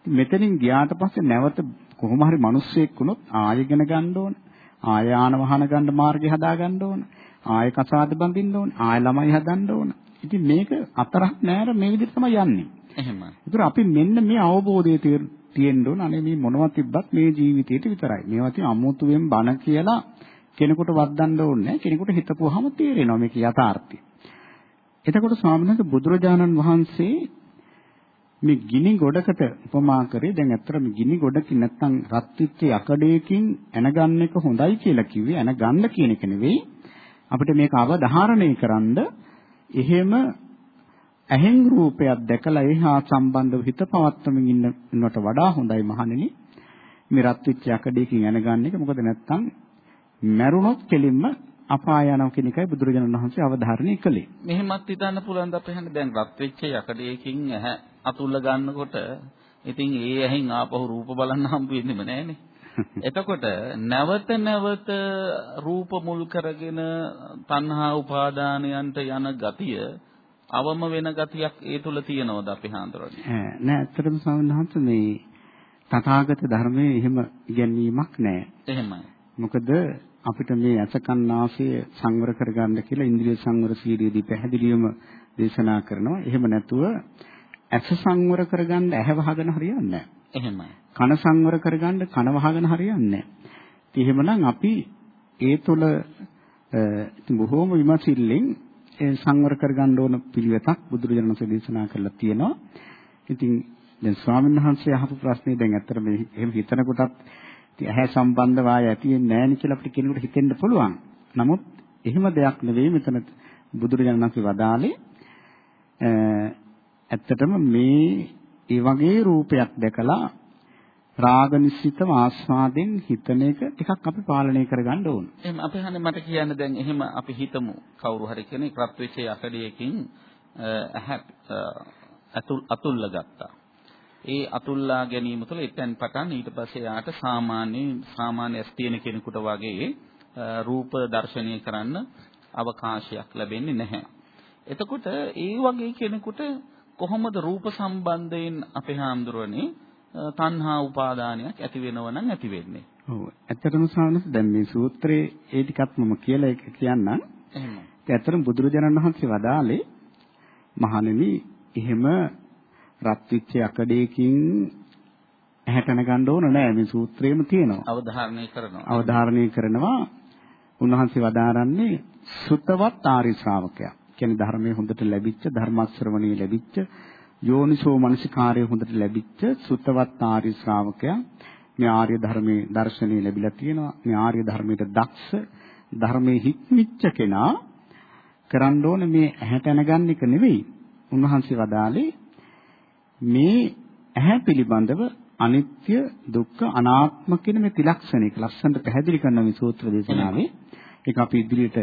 මෙතනින් ගියාට පස්සේ නැවත කොහොම හරි මිනිස්සෙක් වුණොත් ආයෙගෙන ගන්න ඕන. ආය යාන වාහන ගන්න මාර්ගය හදා ගන්න ඕන. ආය කසාද බඳින්න ඕන. ආය ළමයි හදන්න ඕන. ඉතින් මේක අතරක් නෑර මේ විදිහට තමයි යන්නේ. එහෙමයි. ඒතර අපි මෙන්න මේ අවබෝධය තියෙන්න ඕන. අනේ මේ මොනවද තිබ්බත් මේ ජීවිතේට විතරයි. මේවා තියෙන අමුතුවෙන් බණ කියලා කෙනෙකුට වද්දන්න ඕනේ කෙනෙකුට හිතපුවාම තේරෙනවා මේක යථාර්ථය. එතකොට ස්වාමීන් බුදුරජාණන් වහන්සේ මේ ගිනි ගොඩකට උපමා කරේ දැන් ඇත්තට මේ ගිනි ගොඩකින් නැත්තම් රත් වෙච්ච යකඩයකින් එනගන්න එක හොඳයි කියලා කිව්වේ එන ගන්න කියන එක නෙවෙයි අපිට මේක අවධාරණය කරන්ද එහෙම ඇහෙන් රූපයක් දැකලා එහා සම්බන්ධව හිත පවත්වමින් ඉන්නවට වඩා හොඳයි මහණෙනි මේ රත් වෙච්ච යකඩයකින් එනගන්න එක මොකද නැත්තම් මැරුණොත් කෙලින්ම අපාය යනවා කියන එකයි බුදුරජාණන් වහන්සේ අවධාරණය කළේ. මෙහෙමත් හිතන්න පුළුවන් ද අපේ දැන් රත් වෙච්ච යකඩයකින් ඇහැ අතුල්ල ගන්නකොට ඉතින් ඒ ඇහෙන් ආපහු රූප බලන්න හම්බ වෙන්නේම නැහනේ. [LAUGHS] එතකොට නැවත නැවත රූප මුල් කරගෙන තණ්හා උපාදානයන්ට යන ගතිය අවම වෙන ගතියක් ඒ තුල තියෙනවද අපි හාන්දරන්නේ? නෑ ඇත්තටම වහන්සේ මේ තථාගත ධර්මයේ එහෙම ඉගැන්වීමක් නෑ. එහෙමයි. මොකද අපිට මේ අසකන්නාසය සංවර කරගන්න කියලා ඉන්ද්‍රිය සංවර සීලයේදී පැහැදිලිවම දේශනා කරනවා. එහෙම නැතුව ඇස සංවර කරගන්න ඇහැ වහගෙන හරියන්නේ නැහැ. එහෙමයි. කන සංවර කරගන්න කන වහගෙන හරියන්නේ නැහැ. ඉතින් එහෙමනම් අපි ඒ තුළ ඉතින් බොහෝම විමසිල්ලෙන් ඒ සංවර කරගන්න ඕන පිළිවෙතක් බුදුරජාණන් වහන්සේ දේශනා කරලා තියෙනවා. ඉතින් දැන් ස්වාමීන් වහන්සේ අහපු ප්‍රශ්නේ දැන් ඇත්තට මේ එහෙම හිතන කොටත් ඉතින් ඇහැ සම්බන්ධව ආය ඇති වෙන්නේ නැහැ නේ කියලා අපිට කෙනෙකුට හිතෙන්න පුළුවන්. නමුත් එහෙම දෙයක් නෙවෙයි මෙතන බුදුරජාණන් වහන්සේ වදාළේ ඇත්තටම මේ ඒ වගේ රූපයක් දැකලා රාගනිසිත ආස්වාදෙන් හිතන එක ටිකක් අපි පාලනය කරගන්න ඕන. එහෙනම් අපි හන්නේ මට කියන්න දැන් එහෙම අපි හිතමු කවුරු හරි කෙනෙක් රත් වෙච්ච යකඩියකින් ඇහැ අතුල් අතුල්ල ගත්තා. ඒ අතුල්ලා ගැනීම තුළ එතෙන් පටන් ඊට පස්සේ යාට සාමාන්‍ය සාමාන්‍ය ඇස් තියෙන කෙනෙකුට වගේ රූප දර්ශනය කරන්න අවකාශයක් ලැබෙන්නේ නැහැ. එතකොට ඒ වගේ කෙනෙකුට කොහොමද රූප සම්බන්ධයෙන් අපේ හාමුදුරනේ තණ්හා උපාදානයක් ඇති වෙනව නම් ඇති වෙන්නේ. ඔව්. ඇත්තටම සානස් දැන් මේ සූත්‍රයේ ඒ ටිකත් මම කියලා ඒක කියන්නම්. එහෙම. ඇත්තටම බුදුරජාණන් වහන්සේ වදාළේ මහණෙනි එහෙම රත් විච්ච යකඩයකින් ඇහැටන ගන්න ඕන නෑ මේ සූත්‍රයේම තියෙනවා. අවධාරණය කරනවා. අවධාරණය කරනවා. උන්වහන්සේ වදාරන්නේ සුතවත් ආරි ශ්‍රාවකයා. කියන්නේ ධර්මයේ හොඳට ලැබිච්ච ධර්ම ශ්‍රවණයේ ලැබිච්ච යෝනිසෝ මනසිකාරය හොඳට ලැබිච්ච සුතවත් ආර්ය ශ්‍රාවකයා මේ ආර්ය ධර්මයේ දර්ශනය ලැබිලා තියෙනවා. මේ ආර්ය ධර්මයට දක්ෂ ධර්මයේ හික්මිච්ච කෙනා කරන්න ඕනේ මේ ඇහැට අනගන්න එක නෙවෙයි. උන්වහන්සේ වදාලේ මේ ඇහැ පිළිබඳව අනිත්‍ය දුක්ඛ අනාත්ම කියන මේ ත්‍රිලක්ෂණයක ලස්සනට පැහැදිලි කරන මේ සූත්‍ර දේශනාවේ ඒක අපි ඉදිරියට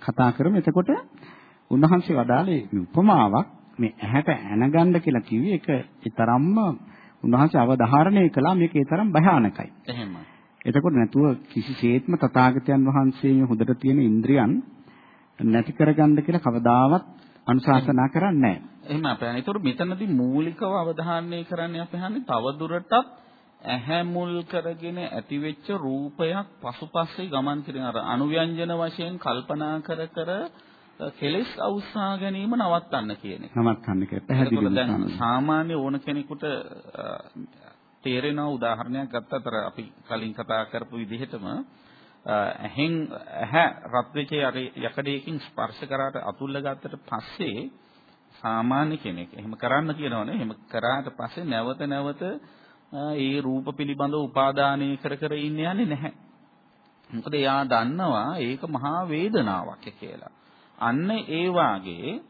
කතා කරමු. එතකොට උන්වහන්සේ වදාළේ උපමාවක් මේ ඇහැට ඇනගන්න කියලා කිව්වේ ඒක ඊතරම්ම උන්වහන්සේ අවධාරණය කළා මේක ඊතරම් භයානකයි. එහෙමයි. එතකොට නැතුව කිසිසේත්ම තථාගතයන් වහන්සේ මේ හොඳට තියෙන ඉන්ද්‍රියන් නැති කරගන්න කියලා කවදාවත් අනුශාසනා කරන්නේ නැහැ. එහෙම අපේ. ඒතර මෙතනදී මූලිකව අවධානය කරන්නේ අපේ හන්නේ තව දුරටත් ඇහැ මුල් කරගෙන ඇතිවෙච්ච රූපයක් පසුපස්සේ ගමන් කරන අර අනුව්‍යංජන වශයෙන් කල්පනා කර කර කෙලෙස් අවුස්සා ගැනීම නවත්තන්න කියන එක. නවත්තන්න කියලා පැහැදිලිව දැන් සාමාන්‍ය ඕන කෙනෙකුට තේරෙන උදාහරණයක් ගත්තතර අපි කලින් කතා කරපු විදිහටම ඇහෙන් ඇහැ රත් වෙච්ච යකඩයකින් ස්පර්ශ කරාට අතුල්ල ගත්තට පස්සේ සාමාන්‍ය කෙනෙක් එහෙම කරන්න කියනවනේ එහෙම කරාට පස්සේ නැවත නැවත ඒ රූප පිළිබඳව උපාදානය කර කර ඉන්න යන්නේ නැහැ. මොකද එයා දන්නවා ඒක මහා වේදනාවක් කියලා. අන්න ඒ වාගේ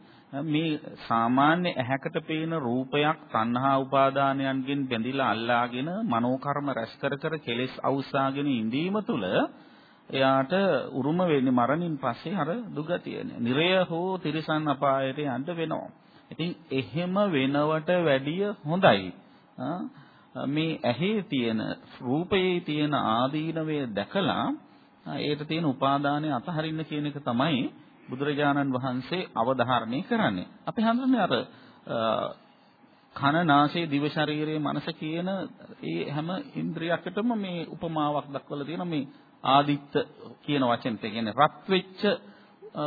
මේ සාමාන්‍ය ඇහැකට පේන රූපයක් තණ්හා උපාදානයන්ගෙන් බැඳිලා අල්ලාගෙන මනෝ කර්ම රැස් කර කර කෙලෙස් අවුස්සාගෙන ඉඳීම තුළ එයාට උරුම වෙන්නේ මරණින් පස්සේ අර දුගතිය. නිරය හෝ තිරිසන් අපායට යන්න වෙනවා. ඉතින් එහෙම වෙනවට වැඩිය හොඳයි. මේ ඇහි තියෙන රූපයේ තියෙන ආදීනවය දැකලා ඒකට තියෙන උපාදානය අතහරින්න කියන එක තමයි බුදුරජාණන් වහන්සේ අවධාරණය කරන්නේ. අපි හඳුනන්නේ අර කන නාසය දිව ශරීරයේ මනස කියන ඒ හැම ඉන්ද්‍රියකටම මේ උපමාවක් දක්වලා තියෙන මේ ආදිත්ත කියන වචනෙට කියන්නේ රත් වෙච්ච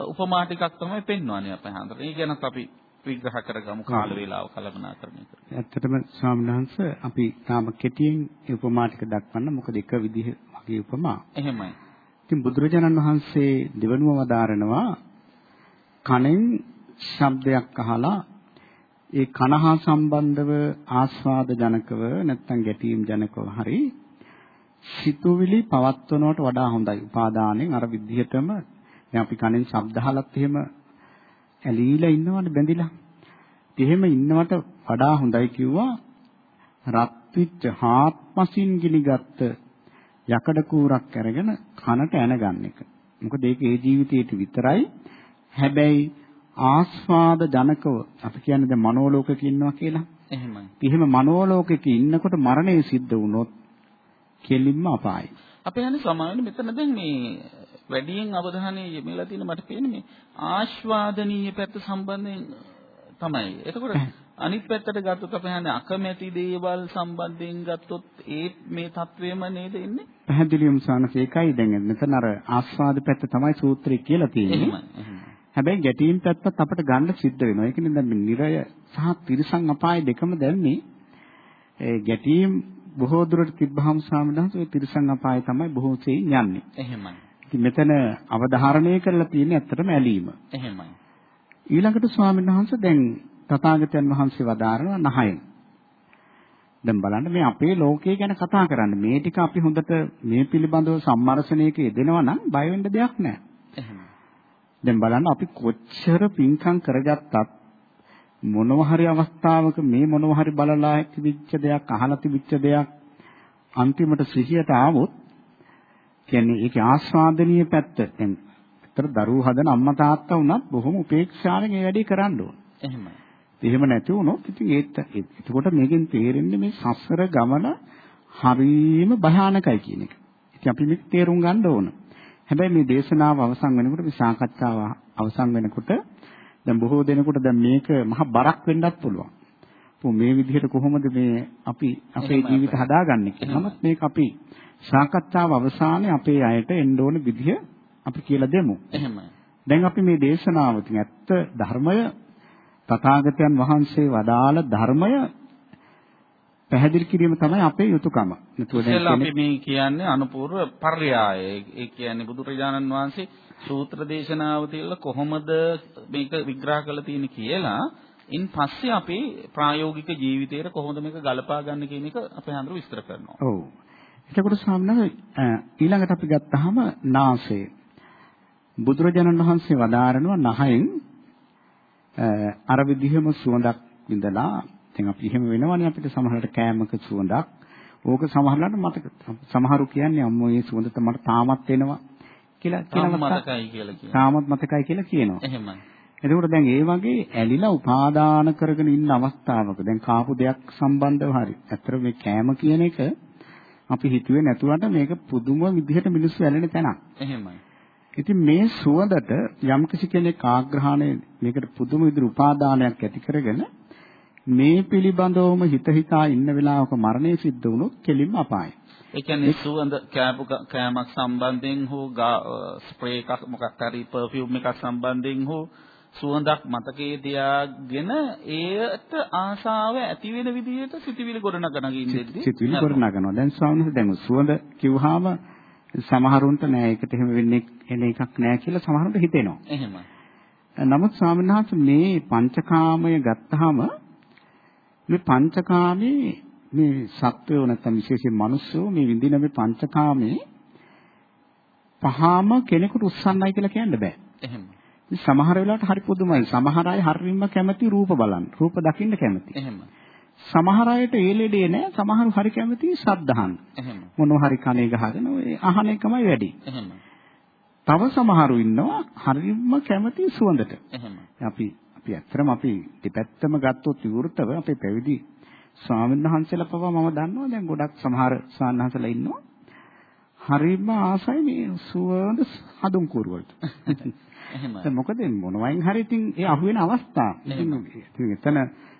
උපමා ටිකක් තමයි පෙන්වන්නේ අපේ හන්දර. ඒ ගැනත් අපි විග්‍රහ කරගමු කාල වේලාව කළමනාකරණය කරමු. ඇත්තටම ස්වාමීන් වහන්සේ අපි තාම කෙටියෙන් උපමා ටික දක්වන්න මොකද එක විදිහ වගේ උපමා. එහෙමයි. ඉතින් බුදුරජාණන් වහන්සේ දෙවනුව වදාරනවා කනෙන් ශබ්දයක් අහලා ඒ කනහා සම්බන්ධව ආස්වාද ජනකව නැත්නම් ගැටීම් ජනකව හරි සිතුවිලි පවත්වනවට වඩා හොඳයි. උපාදානෙන් අර විදිහටම දැන් අපි කනෙන් ශබ්ද අහලත් එහෙම ඇලීලා ඉන්නවනේ බැඳිලා. එහෙම ඉන්නවට වඩා හොඳයි කිව්වා රත් විච්ච හාත්මසින් ගිනිගත්ත යකඩ කූරක් අරගෙන කනට ඇන ගන්න එක. මොකද ඒක ඒ ජීවිතේට විතරයි. හැබැයි ආස්වාද ජනකව අපි කියන්නේ දැන් මනෝලෝකයක ඉන්නවා කියලා. එහෙමයි. එහෙම මනෝලෝකයක ඉන්නකොට මරණය සිද්ධ වුණොත් කෙලින්ම අපායයි. අපේ යන්නේ සමානනේ මෙතන දැන් මේ වැඩියෙන් අවධානය යොමුලා තියෙන මට පේන්නේ මේ ආස්වාදනීය පැත්ත සම්බන්ධයෙන් තමයි. එතකොට අනිත් පැත්තට ගත්තොත් අපේ යන්නේ අකමැති දේවල් සම්බන්ධයෙන් ගත්තොත් ඒ මේ தത്വෙම නේද ඉන්නේ? පැහැදිලිවම සානස ඒකයි දැන් මෙතන අර ආස්වාද පැත්ත තමයි සූත්‍රය කියලා තියෙන්නේ. එහෙමයි. හැබැයි ගැටීම් පැත්තත් අපිට ගන්න සිද්ධ වෙනවා. ඒ කියන්නේ දැන් නිරය සහ තිරිසන් අපාය දෙකම දැන්නේ ඒ ගැටීම් බොහෝ දුරට තිබ්බහම සාමදාස ඒ තිරිසන් අපාය තමයි බොහෝ සෙයින් යන්නේ. එහෙමයි. ඉතින් මෙතන අවධාරණය කරලා තියෙන්නේ ඇත්තටම ඇලීම. එහෙමයි. ඊළඟට ස්වාමීන් වහන්සේ දැන් තථාගතයන් වහන්සේ වදාරනවා නහයෙන්. දැන් බලන්න මේ අපේ ලෝකය ගැන කතා කරන්න. මේ ටික අපි හොඳට මේ පිළිබඳව සම්මර්ෂණයක යෙදෙනවා නම් බය වෙන්න දෙයක් නැහැ. එහෙමයි. දැන් බලන්න අපි කොච්චර පින්කම් කරගත්තත් මොනවා හරි අවස්ථාවක මේ මොනවා හරි බලලා තිබිච්ච දෙයක් අහලා තිබිච්ච දෙයක් අන්තිමට සිහියට ආවොත් කියන්නේ ඒකේ ආස්වාදනීය පැත්ත දැන් අතර දරුවෝ හදන අම්මා තාත්තා වුණත් බොහොම උපේක්ෂාවෙන් ඒ වැඩේ කරන්න ඕන. එහෙමයි. එහෙම නැති වුණොත් ඉතින් ඒත් එතකොට මේකෙන් තේරෙන්නේ මේ සසර ගමන හරීම භයානකයි කියන එක. ඉතින් අපි මේක තේරුම් ගන්න ඕන. හැබැයි මේ දේශනාව අවසන් වෙනකොට මේ සාකච්ඡාව අවසන් වෙනකොට දැන් බොහෝ දෙනෙකුට දැන් මේක මහ බරක් වෙන්නත් පුළුවන්. කො මේ විදිහට කොහොමද මේ අපි අපේ ජීවිත හදාගන්නේ කියලා. නමුත් මේක අපි සාකච්ඡාව අවසානයේ අපේ අයට එන්න ඕන විදිහ අපි කියලා දෙමු. එහෙමයි. දැන් අපි මේ දේශනාව ඇත්ත ධර්මය තථාගතයන් වහන්සේ වදාළ ධර්මය පැහැදිලි කිරීම තමයි අපේ යුතුයකම. නේද දැන් අපි මේ කියන්නේ අනුපූර්ව පර්යාය. ඒ කියන්නේ බුදුරජාණන් වහන්සේ සූත්‍ර දේශනාව තියලා කොහොමද මේක විග්‍රහ කරලා තියෙන්නේ කියලා ඉන් පස්සේ අපි ප්‍රායෝගික ජීවිතේට කොහොමද මේක ගලපා ගන්න කියන එක අපේ හඳුර විස්තර කරනවා. ඔව්. එතකොට සාමනහ ඊළඟට අපි ගත්තාම නාසය. බුදුරජාණන් වහන්සේ වදාරනවා නහයෙන් අර විදිහම සුවඳක් විඳලා දැන් අපි එහෙම වෙනවනේ අපිට සමහරවිට කෑමක සුවඳක් ඕක සමහරවිට මතක සමහරු කියන්නේ අම්මෝ මේ සුවඳ මට තාමත් එනවා කියලා කියලා මතකයි කියලා කියනවා. තාමත් මතකයි කියලා කියනවා. එහෙමයි. එතකොට දැන් ඒ වගේ ඇලිලා උපාදාන කරගෙන ඉන්න අවස්ථාවක දැන් කාපු දෙයක් සම්බන්ධව හරි. ඇත්තට මේ කෑම කියන එක අපි හිතුවේ නැතුවට මේක පුදුම විදිහට මිනිස්සු ඇලෙන තැනක්. එහෙමයි. ඉතින් මේ සුවඳට යම්කිසි කෙනෙක් ආග්‍රහණය මේකට පුදුම විදිහට උපාදානයක් ඇති කරගෙන මේ පිළිබඳවම හිත හිතා ඉන්න වෙලාවක මරණය සිද්ධ වුණොත් කෙලින්ම අපායයි. ඒ කියන්නේ සුවඳ කෑපු කෑමක් සම්බන්ධයෙන් හෝ ස්ප්‍රේ එකක් මොකක් හරි පර්ෆියුම් එකක් සම්බන්ධයෙන් හෝ සුවඳක් මතකයේ තියාගෙන ඒට ආසාව ඇති වෙන විදිහට සිතවිලි ගොඩනගන ඉඳෙද්දි සිතවිලි ගොඩනගනවා. දැන් ස්වාමීන් වහන්සේ දැන් සුවඳ කිව්වහම සමහරුන්ට නෑ ඒකට එහෙම වෙන්නේ එන එකක් නෑ කියලා සමහරුන්ට හිතෙනවා. එහෙමයි. නමුත් ස්වාමීන් වහන්සේ මේ පංචකාමය ගත්තාම මේ පංචකාමේ මේ සත්වයෝ නැත්නම් විශේෂයෙන් මිනිස්සු මේ විඳින මේ පංචකාමේ පහම කෙනෙකුට උස්සන්නයි කියලා කියන්න බෑ. එහෙම. සමහර වෙලාවට හරි පුදුමයි. සමහර අය හරියම කැමති රූප බලන්න. රූප දකින්න කැමති. එහෙම. සමහර අයට ඒ ලෙඩේ නෑ. සමහරු හරි කැමති ශබ්ද අහන්න. එහෙම. මොනවා හරි කනේ ගහගෙන ඔය අහන එකමයි වැඩි. එහෙම. තව සමහරු ඉන්නවා හරියම කැමති සුවඳට. එහෙම. අපි අපි ඇත්තටම අපි දෙපැත්තම ගත්තොත් විවෘතව අපේ පැවිදි ස්වාමීන් වහන්සේලා පවා මම දන්නවා දැන් ගොඩක් සමහර ස්වාමීන් වහන්සේලා ඉන්නවා. හරිම ආසයි මේ සුවඳ හඳුන් කූරු වලට. එහෙමයි. මොකද මොනවයින් හරි ඉතින් ඒ අහුවෙන අවස්ථා. ඉතින් එතන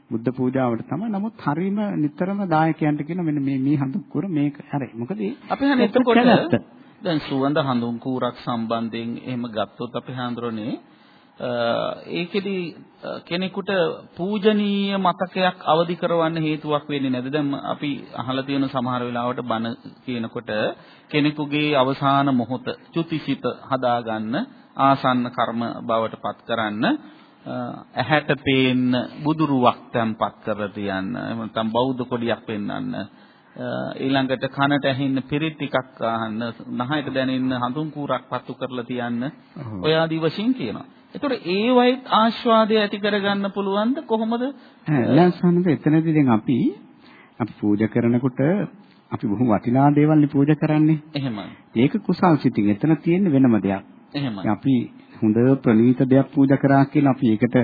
බුද්ධ පූජාවට තමයි. නමුත් හරීම නිතරම දායකයන්ට කියන මෙන්න මේ මේ හඳුන් කූර මේක හරි. මොකද අපි හන්නේ එතකොට දැන් සුවඳ හඳුන් කූරක් සම්බන්ධයෙන් එහෙම ගත්තොත් අපි හඳුරන්නේ ඒකෙදි කෙනෙකුට පූජනීය මතකයක් අවදි කරවන්න හේතුවක් වෙන්නේ නැද්ද? දැන් අපි අහලා තියෙන සමහර වෙලාවට බණ කියනකොට කෙනෙකුගේ අවසාන මොහොත චුතිසිත හදාගන්න ආසන්න කර්ම බවට පත් කරන්න ඇහැට පේන්න බුදුරුවක් තැම්පත් කර තියන්න එහෙම නැත්නම් බෞද්ධ කොඩියක් පෙන්වන්න ඊළඟට කනට ඇහෙන්න පිරිත් ටිකක් අහන්න නහයට දැනෙන්න හඳුන් කූරක් පත්තු කරලා තියන්න ඔය ආදි වශයෙන් කියනවා. ඒතකොට ඒ වයිත් ආස්වාදය ඇති කරගන්න පුළුවන්ද කොහොමද? ලස්සනට එතනදී දැන් අපි අපි පූජා කරනකොට අපි බොහොම වටිනා දේවල් නේ පූජා කරන්නේ. එහෙමයි. ඒක කුසල් සිතින්. එතන තියෙන වෙනම දෙයක්. එහෙමයි. අපි හොඳ ප්‍රණීත දෙයක් පූජා කරා කියලා අපි ඒකට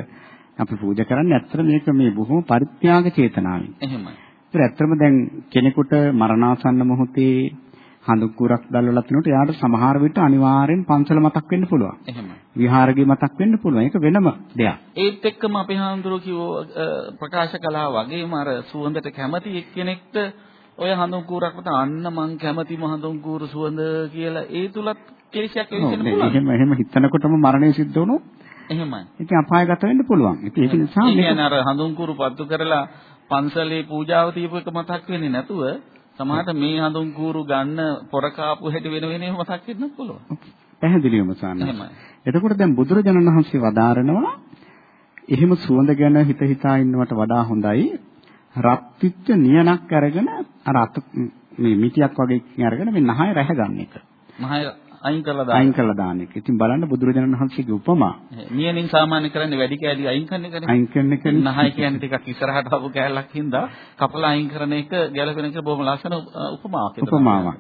අපි පූජා කරන්නේ ඇත්තට මේක මේ බොහොම පරිත්‍යාග චේතනාවෙන්. එහෙමයි. ඒත් ඇත්තටම දැන් කෙනෙකුට මරණාසන්න මොහොතේ හඳුකුරක් දැල්වලා තිනොට එයාට සමහර විට අනිවාර්යෙන් පන්සල මතක් වෙන්න පුළුවන්. එහෙමයි. විහාරගේ මතක් වෙන්න පුළුවන්. ඒක වෙනම දෙයක්. ඒත් එක්කම අපේ හාමුදුරුවෝ කිව්ව ප්‍රකාශ කළා වගේම අර සුවඳට කැමති එක්කෙනෙක්ට ඔය හඳුන් කූරක් මත අන්න මං කැමතිම හඳුන් කූර සුවඳ කියලා ඒ තුලත් කෙලෙසයක් වෙන්න පුළුවන්. එහෙම එහෙම හිතනකොටම මරණය සිද්ධ වුණොත් එහෙමයි. ඉතින් අපායගත වෙන්න පුළුවන්. ඉතින් ඒක නිසා මේ කියන්නේ අර හඳුන් කූරු පත්තු කරලා පන්සලේ පූජාව තියපු එක මතක් වෙන්නේ නැතුව සමහරට මේ හඳුන් කූරු ගන්න පොර කාපු හැටි වෙන වෙනම මතක් වෙන්නත් පුළුවන්. පැහැදිලිවම සාන්න. එතකොට දැන් බුදුරජාණන් වහන්සේ වදාරනවා එහෙම සුවඳ ගැන හිත හිතා ඉන්නවට වඩා හොඳයි රත්විච්ච නියනක් අරගෙන අර මේ මිටියක් වගේ අරගෙන මේ නහය රැහ ගන්න එක. නහය අයින් කරලා දාන්න. අයින් කරලා දාන්න එක. ඉතින් බලන්න බුදුරජාණන් වහන්සේගේ උපමා. නියනින් සාමාන්‍ය කරන්නේ වැඩි කෑලි අයින් කරන එකනේ. අයින් කරන එක නහය කියන්නේ ටිකක් ඉස්සරහට ආපු කෑල්ලක් හින්දා කපලා අයින් කරන එක ගැලපෙන එක බොහොම ලස්සන උපමාවක්. උපමාවක්.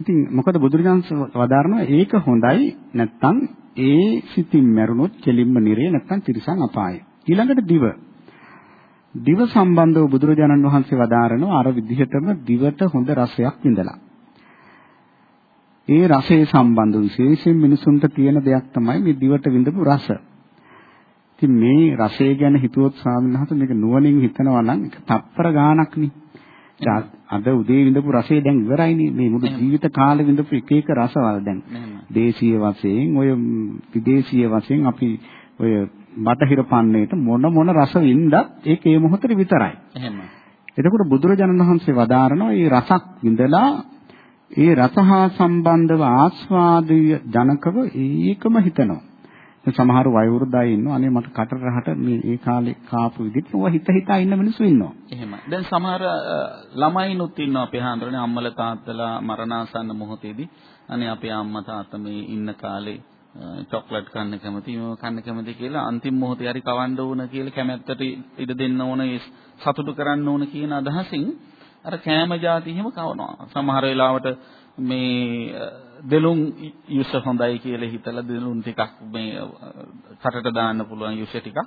ඉතින් මොකද බුදුරජාණන් වදාරනවා ඒක හොඳයි නැත්තම් ඒ සිතින් මැරුණොත් කෙලින්ම නිරේ නැත්තම් තිරිසන් අපාය. ඊළඟට දිව. දිව සම්බන්ධව බුදුරජාණන් වහන්සේ වදාරනවා අර විදිහටම දිවට හොඳ රසයක් විඳලා. ඒ රසයේ සම්බන්ධ විශේෂයෙන් මිනිසුන්ට තියෙන දෙයක් තමයි මේ දිවට විඳපු රස. ඉතින් මේ රසය ගැන හිතුවොත් ස්වාමීන් වහන්සේ මේක නුවණින් හිතනවා නම් ඒක තප්පර ගාණක් නේ. අද උදේ විඳපු රසය දැන් ඉවරයිනේ මේ මුළු ජීවිත කාලේ විඳපු එක එක රසවල දැන් දේශීය වශයෙන් ඔය විදේශීය වශයෙන් අපි ඔය බටහිර පන්නේට මොන මොන රස වින්දත් ඒක ඒ මොහොතේ විතරයි. එහෙමයි. එතකොට බුදුරජාණන් වහන්සේ වදාරනවා මේ රසක් විඳලා ඒ රස හා සම්බන්ධව ආස්වාදීය ජනකව ඒකම හිතනවා. සමහර වයෝවෘද්ධය ඉන්නවා. අනේ මට කට රහට මේ ඒ කාලේ කාපු විදිහට ඔය හිත හිතා ඉන්න මිනිස්සු ඉන්නවා. එහෙමයි. දැන් සමහර ළමයිනුත් ඉන්නවා අපේ හාන්දරනේ අම්මලා තාත්තලා මරණාසන්න මොහොතේදී අනේ අපේ අම්මා තාත්තා මේ ඉන්න කාලේ චොක්ලට් කන්න කැමති මේව කන්න කැමති කියලා අන්තිම මොහොතේ හරි කවන්න ඕන කියලා කැමැත්තට ඉඩ දෙන්න ඕන ඒ සතුටු කරන්න ඕන කියන අදහසින් අර කෑම જાති එහෙම කවනවා. සමහර වෙලාවට මේ දෙලුම් යුස හොඳයි කියලා හිතලා දෙලුම් ටිකක් මේ කටට දාන්න පුළුවන් යුස ටිකක්.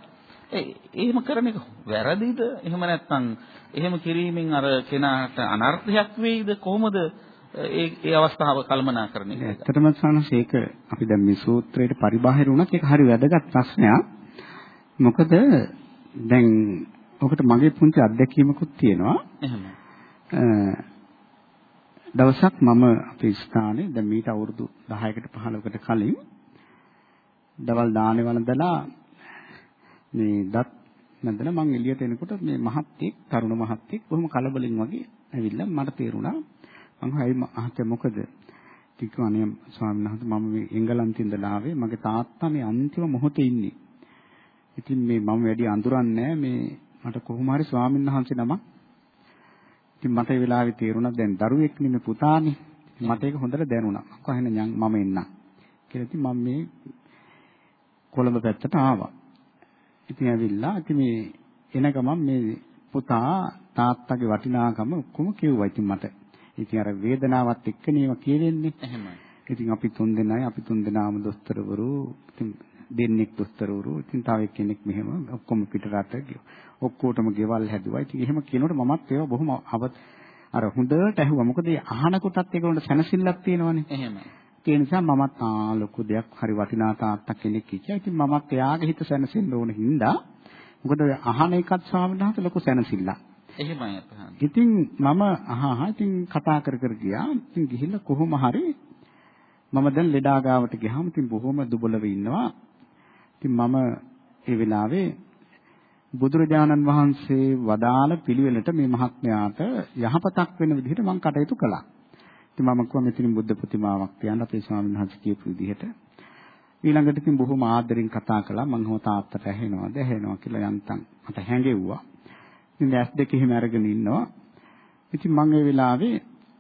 ඒ එහෙම කරන එක වැරදිද? එහෙම නැත්නම් එහෙම කිරීමෙන් අර කෙනාට අනර්ථයක් වෙයිද? කොහොමද ඒ ඒ අවස්ථාව කල්පනාකරණය කරන්නේ? ඇත්තටම සානස් ඒක අපි දැන් මේ සූත්‍රයට පරිබාහිර වුණත් ඒක හරි වැදගත් ප්‍රශ්නයක්. මොකද දැන් ඔකට මගේ පුංචි අත්දැකීමකුත් තියෙනවා. එහෙම. දවසක් මම අපේ ස්ථානයේ දැන් මීට අවුරුදු 10කට 15කට කලින් දවල් දානේ වළඳලා මේ දත් නැන්දලා මං එළියට එනකොට මේ මහත්තයෙක් තරුණ මහත්තයෙක් බොහොම කලබලෙන් වගේ ඇවිල්ලා මට තේරුණා මං හයි මහත්තයා මොකද? ටිකව අනේ ස්වාමීන් වහන්සේ මම මේ එංගලන්තෙන් ඉඳලා ආවේ. මගේ තාත්තා මේ අන්තිම මොහොතේ ඉන්නේ. ඉතින් මේ මම වැඩි අඳුරන්නේ මේ මට කොහොම හරි ස්වාමීන් වහන්සේ නමක් ඉතින් මට ඒ වෙලාවේ තේරුණා දැන් දරුවෙක් නෙමෙයි පුතානේ. මට ඒක හොඳට දැනුණා. මම කොහෙන යන් මම එන්නම්. කියලා ඉතින් මම මේ කොළඹ පැත්තට ආවා. ඉතින් ඇවිල්ලා ඉතින් මේ එන ගමන් මේ පුතා තාත්තගේ වටිනාකම ඔක්කොම කිව්වා ඉතින් මට. ඉතින් අර වේදනාවත් එක්ක නේම කියවෙන්නේ. එහෙමයි. ඉතින් අපි තුන් දෙනයි අපි තුන් දෙනාම දොස්තරවරු ඉතින් දෙන්නෙක් දොස්තරවරු ඉතින් තව එක්කෙනෙක් මෙහෙම ඔක්කොම පිටරට ගියා. ඔක්කොටම ගෙවල් හැදුවා. ඉතින් එහෙම කියනකොට මමත් ඒවා බොහොම අවත් අර හොඳට ඇහුවා. මොකද ඒ අහනකොටත් ඒකට සැනසෙල්ලක් තියෙනවනේ. එහෙමයි. ඒ නිසා මමත් ආ ලොකු දෙයක් හරි වටිනා තාත්තා කෙනෙක් කිව්වා. ඉතින් මමත් එයාගේ හිත සැනසෙන්න ඕන හින්දා මොකද අහන එකත් ස්වාමීන් වහන්සේ ලොකු සැනසෙල්ලක්. එහෙමයි අපහන්. ඉතින් මම අහහා ඉතින් කතා කර කර ගියා. ඉතින් ගිහිල්ලා කොහොම හරි මම දැන් ලෙඩා ගාවට ගියාම ඉතින් බොහොම දුබලව ඉන්නවා. ඉතින් මම ඒ වෙලාවේ බුදුරජාණන් වහන්සේ වදාළ පිළිවෙලට මේ මහත්මයාට යහපතක් වෙන විදිහට මම කටයුතු කළා. ඉතින් මම කිව්වා මෙතනින් බුද්ධ ප්‍රතිමාවක් තියන්න අපේ ස්වාමීන් වහන්සේ කියපු විදිහට. ඊළඟට ඉතින් බොහොම ආදරෙන් කතා කළා. මං හෝ තාත්තට ඇහෙනවද ඇහෙනවා කියලා යන්තම් මට හැඟෙව්වා. ඉතින් ඇස් දෙක එහෙම අරගෙන ඉන්නවා. ඉතින් මම ඒ වෙලාවේ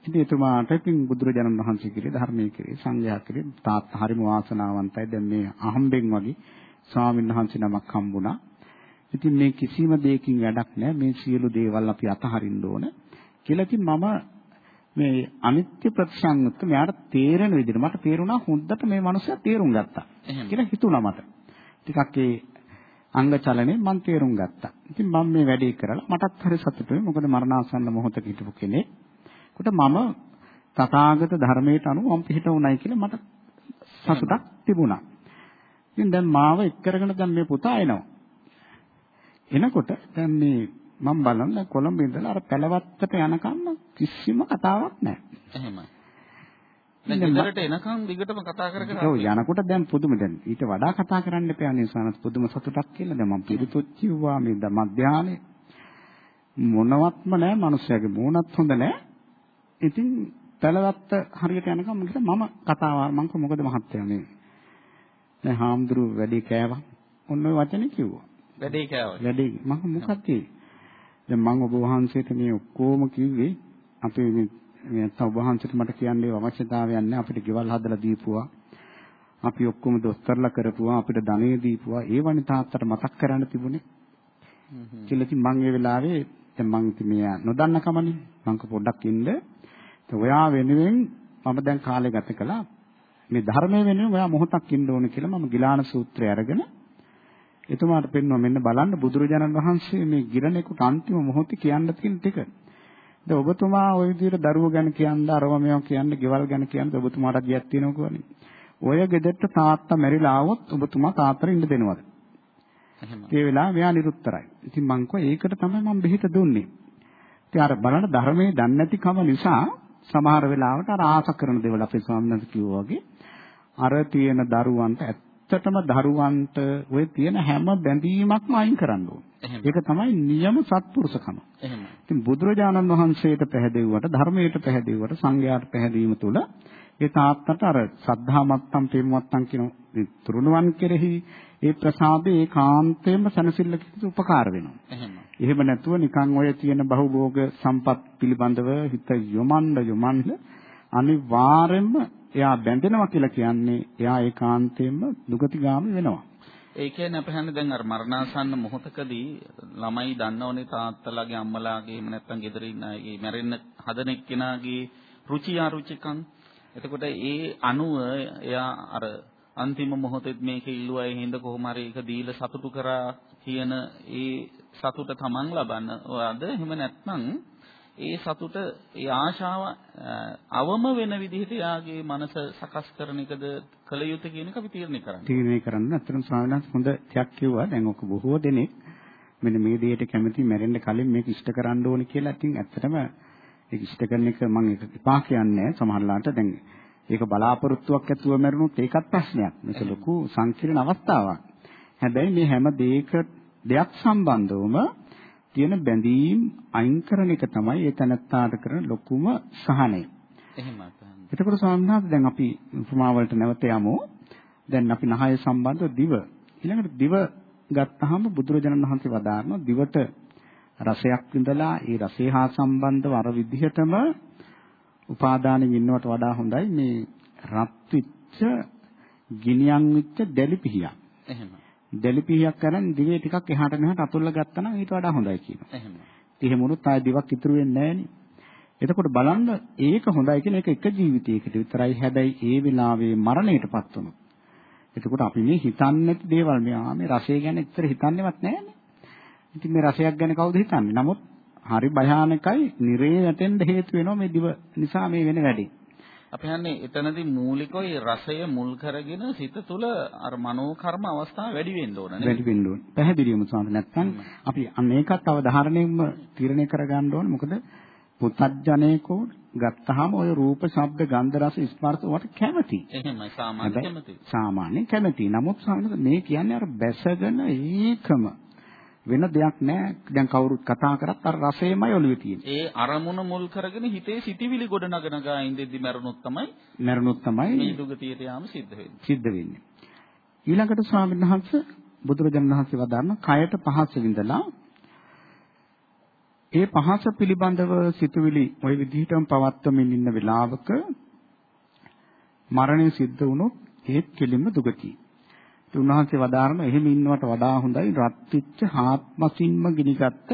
ඉතින් එතුමාට ඉතින් බුදුරජාණන් වහන්සේ කිරේ ධර්මයේ කිරේ සංඝයා කිරේ තාත්තා හරිම වාසනාවන්තයි. දැන් මේ අහම්බෙන් වගේ ස්වාමීන් වහන්සේ නමක් හම්බුණා. ඉතින් මේ කිසිම දෙයකින් වැඩක් නැහැ. මේ සියලු දේවල් අපි අතහරින්න ඕන. කියලා ඉතින් මම මේ අනිත්‍ය ප්‍රතිසංයුක්ත මෙයාට තේරෙන විදිහට මට තේරුණා හොඳට මේ මනුස්සයා තේරුම් ගත්තා. කියලා හිතුණා මට. ටිකක් ඒ අංග චලනේ මම තේරුම් ගත්තා. ඉතින් මම මේ වැඩේ කරලා මටත් හරි සතුටුයි. මොකද මරණාසන්න මොහොතක හිටපු කෙනෙක්. කොට මම තථාගත ධර්මයට අනුව මම පිළිට උණයි කියලා මට සතුටක් තිබුණා. ඉතින් දැන් මාව එක් කරගෙන දැන් මේ පුතා එනවා. එනකොට දැන් මේ මම බලන්න කොළඹ ඉඳලා අර පැලවත්තට යනකම් කිසිම කතාවක් නැහැ. එහෙමයි. දැන් ගෙදරට එනකම් දිගටම කතා කර කර ඔව් යනකොට දැන් පුදුම දැන් ඊට වඩා කතා කරන්න එපා නේ සනස් පුදුම සතුටක් කියලා දැන් මම පිළිතුත් කිව්වා මේ මධ්‍යාහනේ මොනවත්ම නැහැ මිනිස්සයාගේ මූණත් හොඳ නැහැ. ඉතින් පැලවත්ත හරියට යනකම් මම කතාව මම මොකද මහත්තයා මේ දැන් හාමුදුරුවෝ වැඩි කෑවා. ඔන්න ඔය වචනේ කිව්වා. වැඩේ කෑවා. වැඩේ මම මොකක්ද දැන් මම ඔබ වහන්සේට මේ ඔක්කොම කිව්වේ අපේ මේ නැත්නම් ඔබ වහන්සේට මට කියන්නේ අවශ්‍යතාවයක් නැහැ අපිට ගෙවල් හදලා දීපුවා. අපි ඔක්කොම දොස්තරලා කරපුවා අපිට ධනෙ දීපුවා. ඒ වනි තාත්තට මතක් කරන්න තිබුණේ. කියලා ඉතින් මම ඒ වෙලාවේ දැන් මම ඉතින් මේ නොදන්න කමනේ මං පොඩ්ඩක් ඉන්න. ඔයා වෙනුවෙන් මම දැන් කාලය ගත කළා. මේ ධර්මයේ වෙනුවෙන් ඔයා මොහොතක් ඉන්න ඕනේ කියලා මම ගිලාන සූත්‍රය අරගෙන එතුමාට පෙන්වුවා මෙන්න බලන්න බුදුරජාණන් වහන්සේ මේ ගිරණේකට අන්තිම මොහොතේ කියන්න තියෙන ටික. දැන් ඔබතුමා ওই විදිහට දරුවෝ ගැන කියන්න අරව මේවා කියන්න, ගෙවල් ගැන කියන්න ඔබතුමාට ගියක් තියෙනවා. ඔය ගෙදරට තාත්තා මැරිලා ආවොත් ඔබතුමා තාත්තට ඉන්න දෙනවද? ඒ වෙලාව මෙයා නිරුත්තරයි. ඉතින් මං ඒකට තමයි මම බෙහෙත දුන්නේ. ඉතින් අර බලන්න ධර්මයේ දන්නේ නැතිකම නිසා සමහර වෙලාවට අර ආස කරන දේවල් අපේ ස්වාමීන් වහන්සේ කිව්වා වගේ අර තියෙන දරුවන්ට ඇත්තටම දරුවන්ට ওই තියෙන හැම බැඳීමක්ම අයින් කරන්න ඕනේ. ඒක තමයි නියම සත්පුරුෂකම. ඉතින් බුදුරජාණන් වහන්සේට පැහැදෙව්වට ධර්මයට පැහැදෙව්වට සංඝයාට පැහැදීම තුළ ඒ තාත්තට අර සද්ධාමත්තම් ප්‍රේමවත්තම් කියන තුරුණුවන් කෙරෙහි ඒ ප්‍රසාදේ ඒකාන්තයෙන්ම සනසිල්ලකට උපකාර වෙනවා. එහෙම නැතුව නිකන් ඔය තියෙන බහුභෝග සම්පත් පිළිබඳව හිත යොමන්න යොමන්න අනිවාර්යෙන්ම එයා බැඳෙනවා කියලා කියන්නේ එයා ඒකාන්තයෙන්ම දුගතිගාමී වෙනවා. ඒ කියන්නේ අපි හන්නේ දැන් අර මරණාසන්න මොහොතකදී ළමයි දන්නවනේ තාත්තලාගේ අම්මලාගේ එහෙම නැත්නම් ගෙදර ඉන්න අයගේ මැරෙන්න හදන එක්කෙනාගේ රුචි අරුචිකම්. එතකොට ඒ අනුව එයා අර අන්තිම මොහොතෙත් මේක ඉල්ලුවා හින්ද කොහොම හරි ඒක දීලා සතුටු කරා කියන ඒ සතුට තමන් ලබන්නවද එහෙම නැත්නම් ඒ සතුට ඒ ආශාව අවම වෙන විදිහට යාගේ මනස සකස් කරන එකද කල යුත්තේ කියන එක අපි තීරණය කරන්නේ. තීරණය කරන්න අතරම ස්වාමීන් හොඳ තියක් කිව්වා. දැන් ඔක බොහෝ දෙනෙක් මෙන්න මේ දෙයට කැමති මැරෙන්න කලින් මේක ඉෂ්ට කරන්න ඕනේ කියලා. ඉතින් ඇත්තටම ඒක ඉෂ්ට කරන එක මම ඒක එපා කියන්නේ සමහරලාට දැන් ඒක බලාපොරොත්තුවක් ඇතුව මැරුණොත් ඒකත් ප්‍රශ්නයක්. මේක ලොකු සංකීර්ණ අවස්ථාවක්. හැබැයි මේ හැම දෙයක දෙයක් සම්බන්ධවම තියෙන බැඳීම් අයින් කරන එක තමයි ඒ තනත්තාට කරන ලොකුම සහනය. එහෙමයි. එතකොට ස්වාමීන් වහන්සේ දැන් අපි උපමාවලට නැවත යමු. දැන් අපි නහය සම්බන්ධව දිව. ඊළඟට දිව ගත්තාම බුදුරජාණන් වහන්සේ වදාारण දිවට රසයක් විඳලා ඒ රසය හා සම්බන්ධව අර විදිහටම උපාදානෙන් ඉන්නවට වඩා හොඳයි මේ රත් විච්ච ගිනියම් විච්ච දැලි පිහියක්. එහෙමයි. දැලිපිහියක් කරන් දිවේ ටිකක් එහාට මෙහාට අතුල්ලා ගත්තා නම් ඊට වඩා හොඳයි කියනවා. එහෙමයි. එහෙම වුණොත් ආයෙ දිවක් ඉතුරු වෙන්නේ නැහෙනේ. එතකොට බලන්න ඒක හොඳයි කියන එක එක ජීවිතයකට විතරයි හැබැයි ඒ වෙලාවේ මරණයටපත් වුණොත් එතකොට අපි මේ හිතන්නේ නැති දේවල් මේ මේ රසය ගැන ඇත්තට හිතන්නේවත් නැහැනේ. ඉතින් මේ රසයක් ගැන කවුද හිතන්නේ? නමුත් හරි භයානකයි නිරේ වැටෙන්න හේතු වෙනවා මේ දිව නිසා මේ වෙන වැඩේ. අපි හන්නේ එතනදී මූලිකව ඒ රසය මුල් කරගෙන සිත තුළ අර මනෝ කර්ම අවස්ථාව වැඩි වෙන්න ඕන නේද? වැඩි වෙන්න ඕන. පැහැදිලිවම සාන්ත නැත්නම් අපි ඒකත් අවධාරණයෙන්ම තීරණය කරගන්න ඕන. මොකද පුතත්ජනේකෝ ගත්තාම ඔය රූප, ශබ්ද, ගන්ධ, රස, ස්පර්ශ වලට කැමති. එහෙමයි සාමාන්‍ය කැමති. සාමාන්‍ය කැමති. නමුත් මේ කියන්නේ අර බැසගෙන ඒකම වෙන දෙයක් නැහැ. දැන් කවුරුත් කතා කරත් අර රසයමයි ඔළුවේ තියෙන්නේ. ඒ අරමුණ මුල් කරගෙන හිතේ සිටිවිලි ගොඩනගන ගා ඉඳෙද්දි මරණොත් තමයි මරණොත් තමයි මේ දුගතියට යාම සිද්ධ වෙන්නේ. සිද්ධ වෙන්නේ. ඊළඟට ස්වාමීන් වහන්සේ බුදුරජාණන් වහන්සේ වදාරන කයට පහස විඳලා ඒ පහස පිළිබඳව සිතුවිලි ওই විදිහටම පවත්වමින් ඉන්න වෙලාවක මරණය සිද්ධ වුණොත් ඒත් කෙලින්ම දුගතියි. උන්වහන්සේ වදාරන එහෙම ඉන්නවට වඩා හොඳයි රත් පිච්ච හාත්මසින්ම ගිනිගත්ත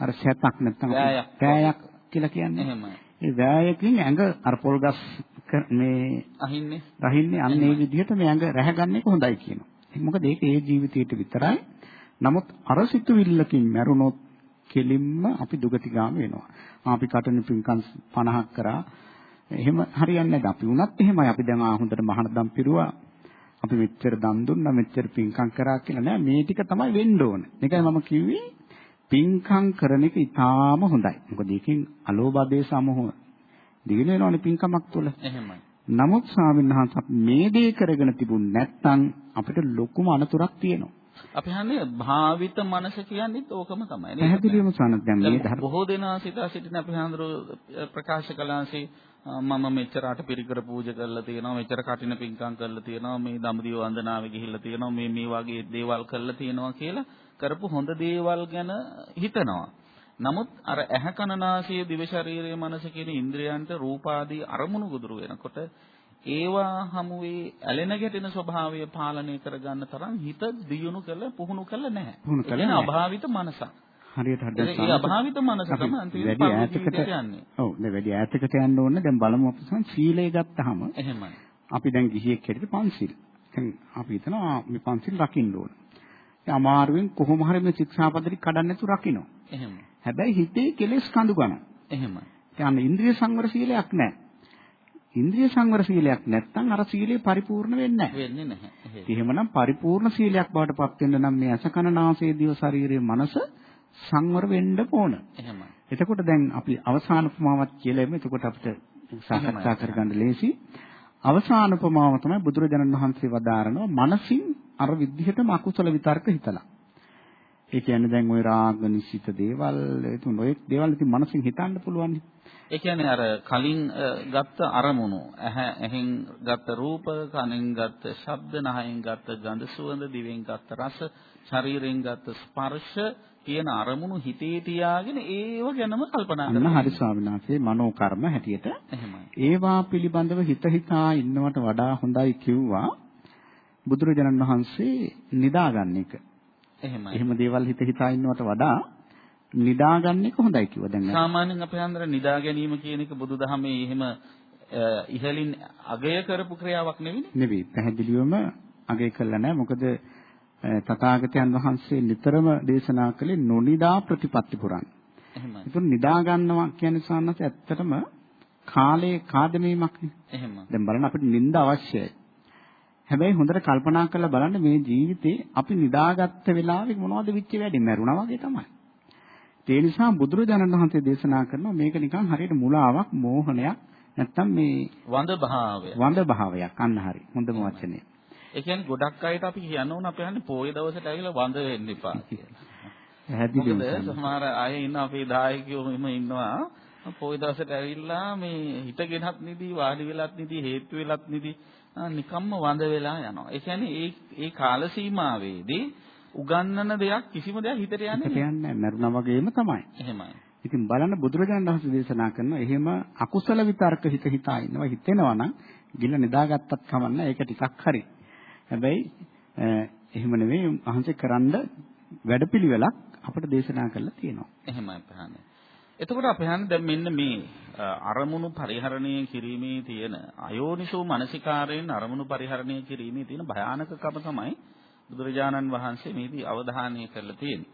අර සැතක් නැත්නම් පෑයක් කියලා කියන්නේ. එහෙමයි. ඒ වෑයකින් ඇඟ අර පොල් ගස් මේ අහින්නේ රහින්නේ අන්න ඒ විදිහට මේ ඇඟ රැහැගන්න එක හොඳයි කියනවා. මොකද ඒක ඒ ජීවිතයට විතරයි. නමුත් අර සිතුවිල්ලකින් මැරුණොත් කෙලින්ම අපි දුගතිගාම වෙනවා. අපි කටන පින්කම් 50ක් කරා එහෙම හරියන්නේ නැහැ. අපි වුණත් එහෙමයි. අපි දැන් ආ හොඳට මහානදම් පිරුවා. අපි මෙච්චර දන් දුන්නා මෙච්චර පින්කම් කරා කියලා නෑ මේ ටික තමයි වෙන්න ඕන. ඒකයි මම කිව්වේ පින්කම් කරන එක ඉතාම හොඳයි. මොකද ඒකෙන් අලෝභ සමෝහ දින වෙනවනේ පින්කමක් තුළ. එහෙමයි. නමුත් ස්වාමීන් මේ දේ කරගෙන තිබුණ නැත්නම් අපිට ලොකුම අනතුරක් තියෙනවා. අපි හන්නේ භාවිත මනස කියන්නේ ඕකම තමයි නේද? පැහැදිලිවම සනත් දැන් මේ ධර්ම බොහෝ දෙනා සිතා සිටින අපි හඳුරු ප්‍රකාශ කළාසේ මම මෙච්චර අටපිරිකර පූජා කරලා තියෙනවා මෙච්චර කටින පින්කම් කරලා තියෙනවා මේ දඹදිව වන්දනාවේ ගිහිල්ලා තියෙනවා මේ මේ වගේ දේවල් කරලා තියෙනවා කියලා කරපු හොඳ දේවල් ගැන හිතනවා. නමුත් අර ඇහැ කන නාසය දිව ශරීරය මනස කියන ඉන්ද්‍රයන්ට රූපාදී අරමුණු ගොදුරු වෙනකොට ඒවා හමුවේ ඇලෙන ගැටෙන ස්වභාවය පාලනය කරගන්න තරම් හිත දියුණු කළ පුහුණු කළ නැහැ. පුහුණු කළ නැහැ. අභාවිත මනසක්. හරියට හරියට ඒ අභාවිත මනස තමයි අන්තිමට වැඩි ඈතකට යන්නේ. ඔව් දැන් වැඩි ඈතකට යන්න ඕනේ. දැන් බලමු අපි සම් සීලය ගත්තාම එහෙමයි. අපි දැන් ගිහියෙක් හැටියට පන්සිල්. දැන් අපි හිතනවා මේ පන්සිල් රකින්න ඕන. ඒ අමාරුවෙන් කොහොම හරි මේ ශික්ෂාපදරි කඩන්න නැතුව රකින්න. එහෙම. හැබැයි හිතේ කෙලෙස් කඳු ගන්න. එහෙමයි. දැන් ඉන්ද්‍රිය සංවර සීලයක් නැහැ. ඉන්ද්‍රිය සංවර සීලයක් නැත්නම් අර සීලය පරිපූර්ණ වෙන්නේ නැහැ. වෙන්නේ නැහැ. එහෙමනම් පරිපූර්ණ සීලයක් බවට පත් වෙන්න නම් මේ අසකන නාසය දිව ශරීරයේ මනස සංවර වෙන්න ඕන. එහෙමයි. එතකොට දැන් අපි අවසාන උපමාවක් කියලා එමු. එතකොට අපිට සාකච්ඡා කරගන්න ලේසි. අවසාන උපමාව තමයි බුදුරජාණන් වහන්සේ වදාරනවා මනසින් අර විද්ධියටම අකුසල විතර්ක හිතලා. ඒ කියන්නේ දැන් ওই රාග නිසිත දේවල් එතුන් ඔය දේවල් ඉතින් මනසින් හිතන්න පුළුවන්. ඒ කියන්නේ අර කලින් ගත්ත අරමුණු ඇහැ ඇහෙන් ගත්ත රූප කනෙන් ගත්ත ශබ්ද නහයෙන් ගත්ත ගඳ සුවඳ දිවෙන් ගත්ත රස ශරීරයෙන් ගත්ත ස්පර්ශ කියන අරමුණු හිතේ තියාගෙන ඒව ගැනම කල්පනා කරනවා. අන්න හරි ස්වාමීන් වහන්සේ මනෝ කර්ම හැටියට එහෙමයි. ඒවා පිළිබඳව හිත හිතා ඉන්නවට වඩා හොඳයි කිව්වා බුදුරජාණන් වහන්සේ නිදාගන්න එක. එහෙමයි. එහෙම දේවල් හිත හිතා ඉන්නවට වඩා නිදාගන්න එක හොඳයි කිව්වා. දැන් සාමාන්‍යයෙන් අපේ හන්දර නිදා ගැනීම කියන එක බුදුදහමේ එහෙම ඉහලින් අගය කරපු ක්‍රියාවක් නෙවෙයි. නෙවෙයි. පැහැදිලිවම අගය කළා නෑ. මොකද තථාගතයන් වහන්සේ නිතරම දේශනා කළේ නොනිදා ප්‍රතිපත්ති පුරන්. එහෙමයි. ඒක නිදා ගන්නවා කියන්නේ සාන්නස ඇත්තටම කාලේ කාදමීමක් නේ. එහෙම. දැන් බලන්න අපිට නිින්ද අවශ්‍යයි. හැබැයි හොඳට කල්පනා කරලා බලන්න මේ ජීවිතේ අපි නිදාගත්ත වෙලාවේ මොනවද වෙච්ච වැඩේ මැරුණා වගේ තමයි. ඒ නිසා බුදුරජාණන් වහන්සේ දේශනා කරනවා මේක නිකන් හරියට මුලාවක් මෝහනයක් නැත්තම් මේ වඳ භාවය. වඳ භාවයක් අන්න හරි. හොඳම වචනේ. ඒ කියන්නේ ගොඩක් අයට අපි කියන්න ඕන අපේ හන්නේ පොයේ දවසට ඇවිල්ලා වඳ වෙන්න එපා කියලා. පැහැදිලිවම මොකද සමහර අය ඉන්න අපේ දායකයෝ එහෙම ඉන්නවා පොයේ දවසට ඇවිල්ලා මේ හිටගෙනත් නිදි වාඩි වෙලත් නිදි හේතු වෙලත් නිදි නිකම්ම වඳ වෙලා යනවා. ඒ කියන්නේ ඒ ඒ කාල සීමාවේදී උගන්නන දෙයක් කිසිම දෙයක් හිතට යන්නේ නැහැ. යන්නේ මරුණා වගේම තමයි. එහෙමයි. ඉතින් බලන්න බුදුරජාණන් වහන්සේ දේශනා කරනවා එහෙම අකුසල විතර්ක හිත හිතා ඉන්නවා හිතෙනවා නම් ගිල නිදාගත්තත් කමන්න ඒක ටිකක් හරි. හැබැයි එහෙම නෙවෙයි අහංශ කරන්න වැඩපිළිවෙලක් අපිට දේශනා කරලා තියෙනවා. එහෙමයි ප්‍රහාණය. එතකොට අපි හන්නේ දැන් මෙන්න මේ අරමුණු පරිහරණය කිරීමේ තියෙන අයෝනිසෝ මනසිකාරයෙන් අරමුණු පරිහරණය කිරීමේ තියෙන භයානකකම තමයි බුදුරජාණන් වහන්සේ මේදී අවධානය කරලා තියෙන්නේ.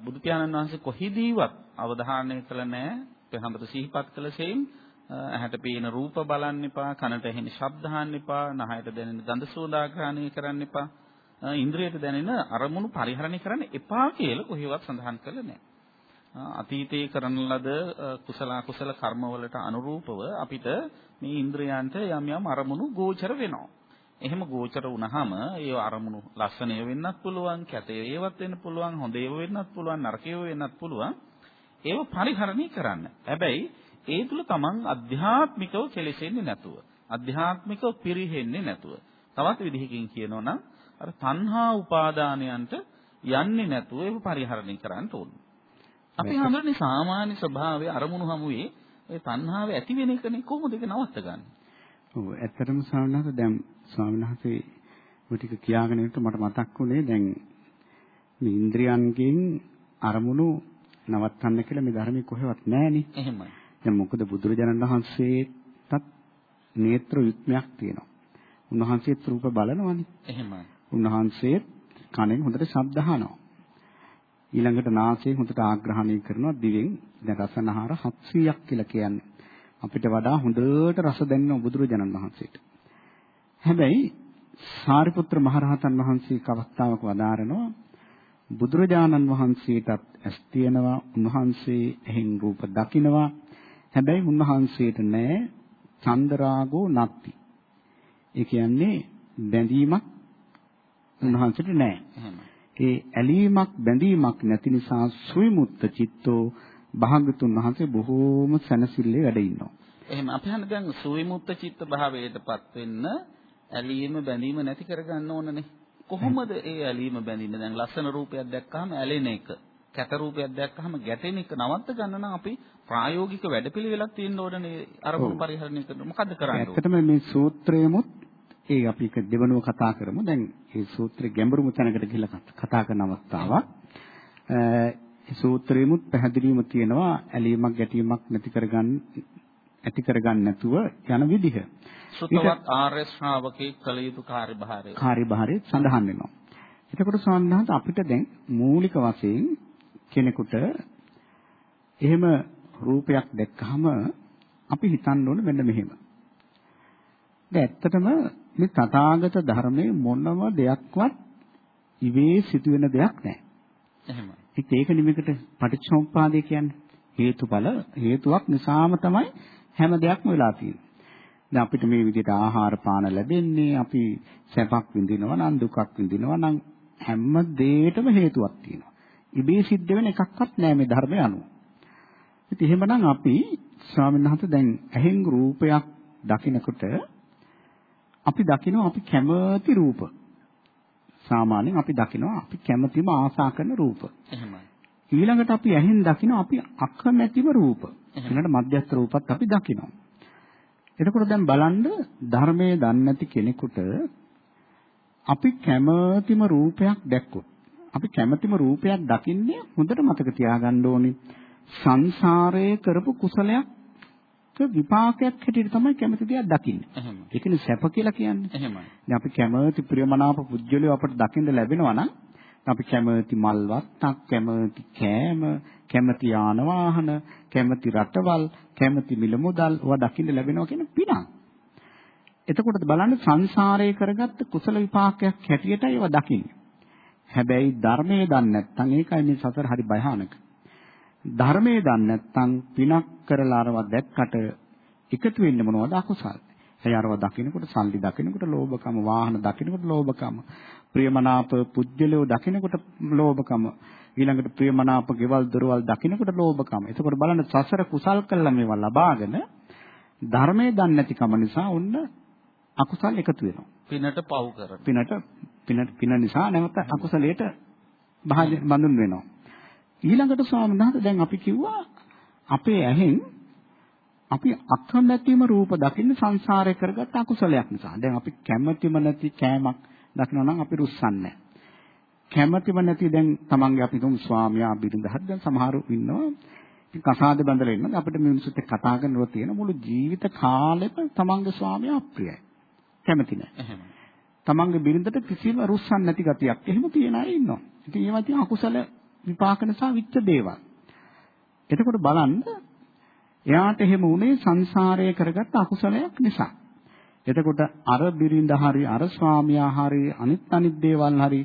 බුදු පියාණන් වහන්සේ කොහිදීවත් අවධානය කළ නැහැ පෙහඹත සිහිපත් කළ සෙයින් ඇහැට පේන රූප බලන්න එපා කනට ඇහෙන ශබ්ද අහන්න එපා නහයට දැනෙන ගඳ සුවඳ ආග්‍රහණය කරන්න එපා ඉන්ද්‍රියට දැනෙන අරමුණු පරිහරණය කරන්න එපා කියලා කොහෙවත් සඳහන් කළේ නැහැ. අතීතයේ කරන ලද කුසල කුසල කර්මවලට අනුරූපව අපිට මේ ඉන්ද්‍රයන්ට යම් යම් අරමුණු ගෝචර වෙනවා. එහෙම ගෝචර වුණාම ඒ අරමුණු ලස්සනය වෙන්නත් පුළුවන්, කැතේ ඒවත් වෙන්න පුළුවන්, හොඳ ඒවා වෙන්නත් පුළුවන්, නරක ඒවා වෙන්නත් පුළුවන්. ඒව පරිහරණය කරන්න. හැබැයි ඒ තුල තමන් අධ්‍යාත්මිකව කෙලෙසෙන්නේ නැතුව, අධ්‍යාත්මිකව පිරිහෙන්නේ නැතුව. තවත් විදිහකින් කියනවා නම් අර තණ්හා උපාදානයන්ට යන්නේ නැතුව ඒව පරිහරණය කරන්න ඕනේ. අපි හඳුනන්නේ සාමාන්‍ය ස්වභාවයේ අරමුණු හමුවේ ඒ තණ්හාව ඇති වෙන එකනේ කොහොමද ඒක නවත්තගන්නේ? ඔව් ඇත්තටම ස්වාමීන් වහන්සේ දැන් ස්වාමීන් වහන්සේ ඔය ටික කියාගෙන ඉන්නකොට මට මතක් වුණේ දැන් මේ ඉන්ද්‍රියන්ගෙන් අරමුණු නවත්තන්න කියලා මේ ධර්මයේ කොහෙවත් නැහැනේ. එහෙමයි. දැන් මොකද බුදුරජාණන් වහන්සේටත් නේත්‍ර යුක්මයක් තියෙනවා. උන්වහන්සේත් රූප බලනවානේ. එහෙමයි. උන්වහන්සේත් කනෙන් හොඳට ශබ්ද අහනවා. ඊළඟට නාසයෙන් හොඳට ආග්‍රහණය කරනවා දිවෙන් දැන් රසනහර 700ක් කියලා කියන්නේ අපිට වඩා හොඳට රස දැනෙන බුදුරජාණන් වහන්සේට හැබැයි සාරිපුත්‍ර මහරහතන් වහන්සේ කවස්තාවක වදාරනවා බුදුරජාණන් වහන්සේටත් ඇස් තියෙනවා උන්වහන්සේ එහෙන් රූප දකිනවා හැබැයි උන්වහන්සේට නෑ චන්දරාගෝ නත්ති. ඒ කියන්නේ බැඳීමක් උන්වහන්සේට නෑ. ඒ ඇලීමක් බැඳීමක් නැති නිසා සුවිමුත්ත චිත්තෝ භාගතුන් වහන්සේ බොහෝම සැනසille වැඩ ඉන්නවා. එහෙම අපි හන්නේ දැන් සුවිමුත්ත චිත්ත භාවයටපත් වෙන්න ඇලීම බැඳීම නැති කරගන්න ඕනනේ. කොහොමද ඒ ඇලීම බැඳීම දැන් ලස්සන රූපයක් දැක්කහම ඇලෙන එක කැත රූපයක් දැක්කහම ගැටෙන එක නවත්ත ගන්න නම් අපි ප්‍රායෝගික වැඩපිළිවෙලක් තියෙන්න ඕනනේ අරමුණු පරිහරණය කරන මොකද්ද කරන්නේ? ඇත්තටම මේ සූත්‍රයමුත් ඒ අපි එක දෙවනුව කතා කරමු. දැන් මේ සූත්‍රයේ ගැඹුරුම තැනකට ගිහිල්ලා කතා කරන අවස්ථාවක්. ඒ සූත්‍රෙමුත් පැහැදිලිවම තියෙනවා ඇලීමක් ගැටීමක් නැති කරගන්න ඇති කරගන්න නැතුව යන විදිහ. සුතවත් ආර්ය ශ්‍රාවකේ කළ යුතු කාර්යභාරය. කාර්යභාරය සඳහන් වෙනවා. එතකොට සම්බන්ධව අපිට දැන් මූලික වශයෙන් කෙනෙකුට එහෙම රූපයක් දැක්කහම අපි හිතන්න ඕනේ මෙන්න මෙහෙම. දැන් ඇත්තටම මේ තථාගත ධර්මයේ මොනම දෙයක්වත් ඉවේ සිදුවෙන දෙයක් නැහැ. එහෙමයි. ඉතින් ඒක නිමෙකට පටිච්චසමුප්පාදේ කියන්නේ හේතුඵල හේතුවක් නිසාම තමයි හැම දෙයක්ම වෙලා තියෙන්නේ. දැන් අපිට මේ විදිහට ආහාර පාන ලැබෙන්නේ අපි සැපක් විඳිනවා නම් දුකක් විඳිනවා නම් හැම දෙයකටම හේතුවක් තියෙනවා. ඉබේ සිද්ධ වෙන එකක්වත් නෑ මේ ධර්මය අනුව. ඉතින් එහෙමනම් අපි ස්වාමීන් වහන්සේ දැන් ඇහෙන් රූපයක් දකිනකොට අපි දකිනවා අපි කැමති රූප. සාමාන්‍යයෙන් අපි දකිනවා අපි කැමතිම ආසා කරන රූප. එහෙමයි. ඊළඟට අපි ඇහෙන් දකිනවා අපි අකමැතිම රූප. ඊළඟට මධ්‍යස්ථ රූපත් අපි දකිනවා. එතකොට දැන් බලන්න ධර්මයේ දන්නේ නැති කෙනෙකුට අපි කැමතිම රූපයක් දැක්කොත් අපි කැමතිම රූපයක් දකින්නේ හොඳට මතක තියාගන්න ඕනේ සංසාරයේ කරපු කුසලයක් විපාකයක් හැටියට තමයි කැමති දේක් දකින්නේ. එහෙමයි. ඒ කියන්නේ සැප කියලා කියන්නේ. එහෙමයි. දැන් අපි කැමති ප්‍රියමනාප පුජ්‍යලිය අපට දකින්න ලැබෙනවා නම් අපි කැමති මල් වත්තක්, කැමති කෑම, කැමති යාන වාහන, කැමති රටවල්, කැමති මිල මුදල් ඔවා දකින්න ලැබෙනවා කියන පිනක්. එතකොට බලන්න සංසාරයේ කරගත්ත කුසල විපාකයක් හැටියටයි ඒවා දකින්නේ. හැබැයි ධර්මයේ දන්නේ නැත්නම් ඒකයි මේ සතර හරි භයානක. ධර්මයේ දන්නේ නැත්නම් පිනක් කරලා අරවා දැක්කට එකතු වෙන්නේ මොනවද අකුසල්. ඒ අරවා දකින්නකොට සල්ලි දකින්නකොට ලෝභකම, වාහන දකින්නකොට ලෝභකම, ප්‍රියමනාප පුජ්‍යලෝ දකින්නකොට ලෝභකම, ඊළඟට ප්‍රියමනාප ගෙවල් දොරවල් දකින්නකොට ලෝභකම. එතකොට බලන්න සසර කුසල් කළා මේවා ලබාගෙන ධර්මයේ දන්නේ නැතිකම නිසා ඔන්න අකුසල් එකතු වෙනවා. පිනට පව් කරන. පිනට පින පින නිසා නැවත අකුසලයට බඳුන් වෙනවා. ඊළඟට ස්වාමීන් වහන්සේ දැන් අපි කිව්වා අපේ ඇහෙන් අපි අකමැතිම රූප දකින්න සංසාරේ කරගත් අකුසලයක් නිසා. දැන් අපි කැමැතිම නැති කෑමක් දකිනවා නම් අපි රුස්සන්නේ කැමැතිම නැති දැන් තමන්ගේ අපි තුමු ස්වාමියා බිරිඳ හරි දැන් සමහරු ඉන්නවා ඉතින් කසාද බඳලා ඉන්නද අපිට මිනිස්සුත් එක්ක කතා කරනකොට තියෙන මුළු ජීවිත කාලෙම තමන්ගේ ස්වාමියා අප්‍රියයි. කැමති නැහැ. තමන්ගේ බිරිඳට කිසිම රුස්සන් නැති ගතියක්. එහෙම තියන අය ඉන්නවා. ඉතින් ඒවා තියෙන අකුසල විපාක නිසා විච්ච දේවල්. එතකොට බලන්න එයාට එහෙම උනේ සංසාරයේ කරගත්ත අකුසලයක් නිසා. එතකොට අර බිරිඳ හරි අර ස්වාමියා හරි අනිත් අනිත් දේවල් හරි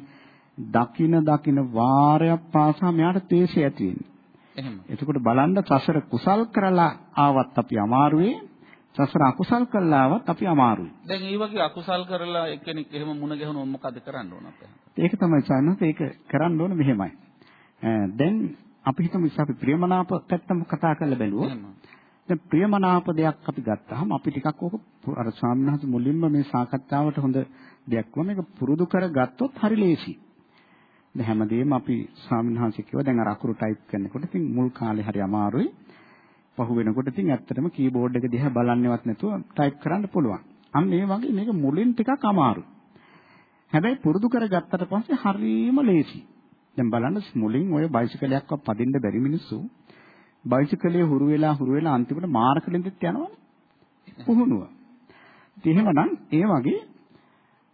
දකින දකින වාරයක් පාසා මෙයාට තේසය ඇති වෙන්නේ. එහෙම. එතකොට බලන්න සසර කුසල් කරලා ආවත් අපි අමාරුවේ සසර අකුසල් කළා ආවත් අපි අමාරුයි. දැන් මේ වගේ අකුසල් කරලා එක්කෙනෙක් එහෙම මුණ ගැහුනොත් මොකද කරන්න ඕන අපේ? ඒක තමයි සානත් ඒක කරන්න ඕන මෙහෙමයි. දැන් අපි හිතමු ඉස්ස අපි ප්‍රියමනාප පැත්තම කතා කරලා බැලුවොත්. දැන් ප්‍රියමනාප දෙයක් අපි ගත්තාම අපි ටිකක් ඕක අර ස්වාමීන් වහන්සේ මුලින්ම මේ සාකච්ඡාවට හොඳ දෙයක් වුණා මේක පුරුදු කරගත්තොත් හරි ලේසි. දැන් හැමදේම අපි ස්වාමීන් වහන්සේ කිව්වා දැන් අර අකුරු ටයිප් කරනකොට ඉතින් මුල් කාලේ හරි අමාරුයි. පහු වෙනකොට ඉතින් ඇත්තටම කීබෝඩ් එක දිහා බලන්නේවත් නැතුව ටයිප් කරන්න පුළුවන්. අන්න ඒ වගේ මේක මුලින් ටිකක් අමාරුයි. හැබැයි පුරුදු කරගත්තට පස්සේ හරිම ලේසි. දැන් බලන්න මුලින් ඔය බයිසිකලයක්වත් පදින්න බැරි මිනිස්සු බයිසිකලයේ හුරු වෙලා හුරු වෙලා අන්තිමට මාර්කලෙන්දෙත් යනවනේ. පුහුණුව. ඉතින් එහෙමනම් ඒ වගේ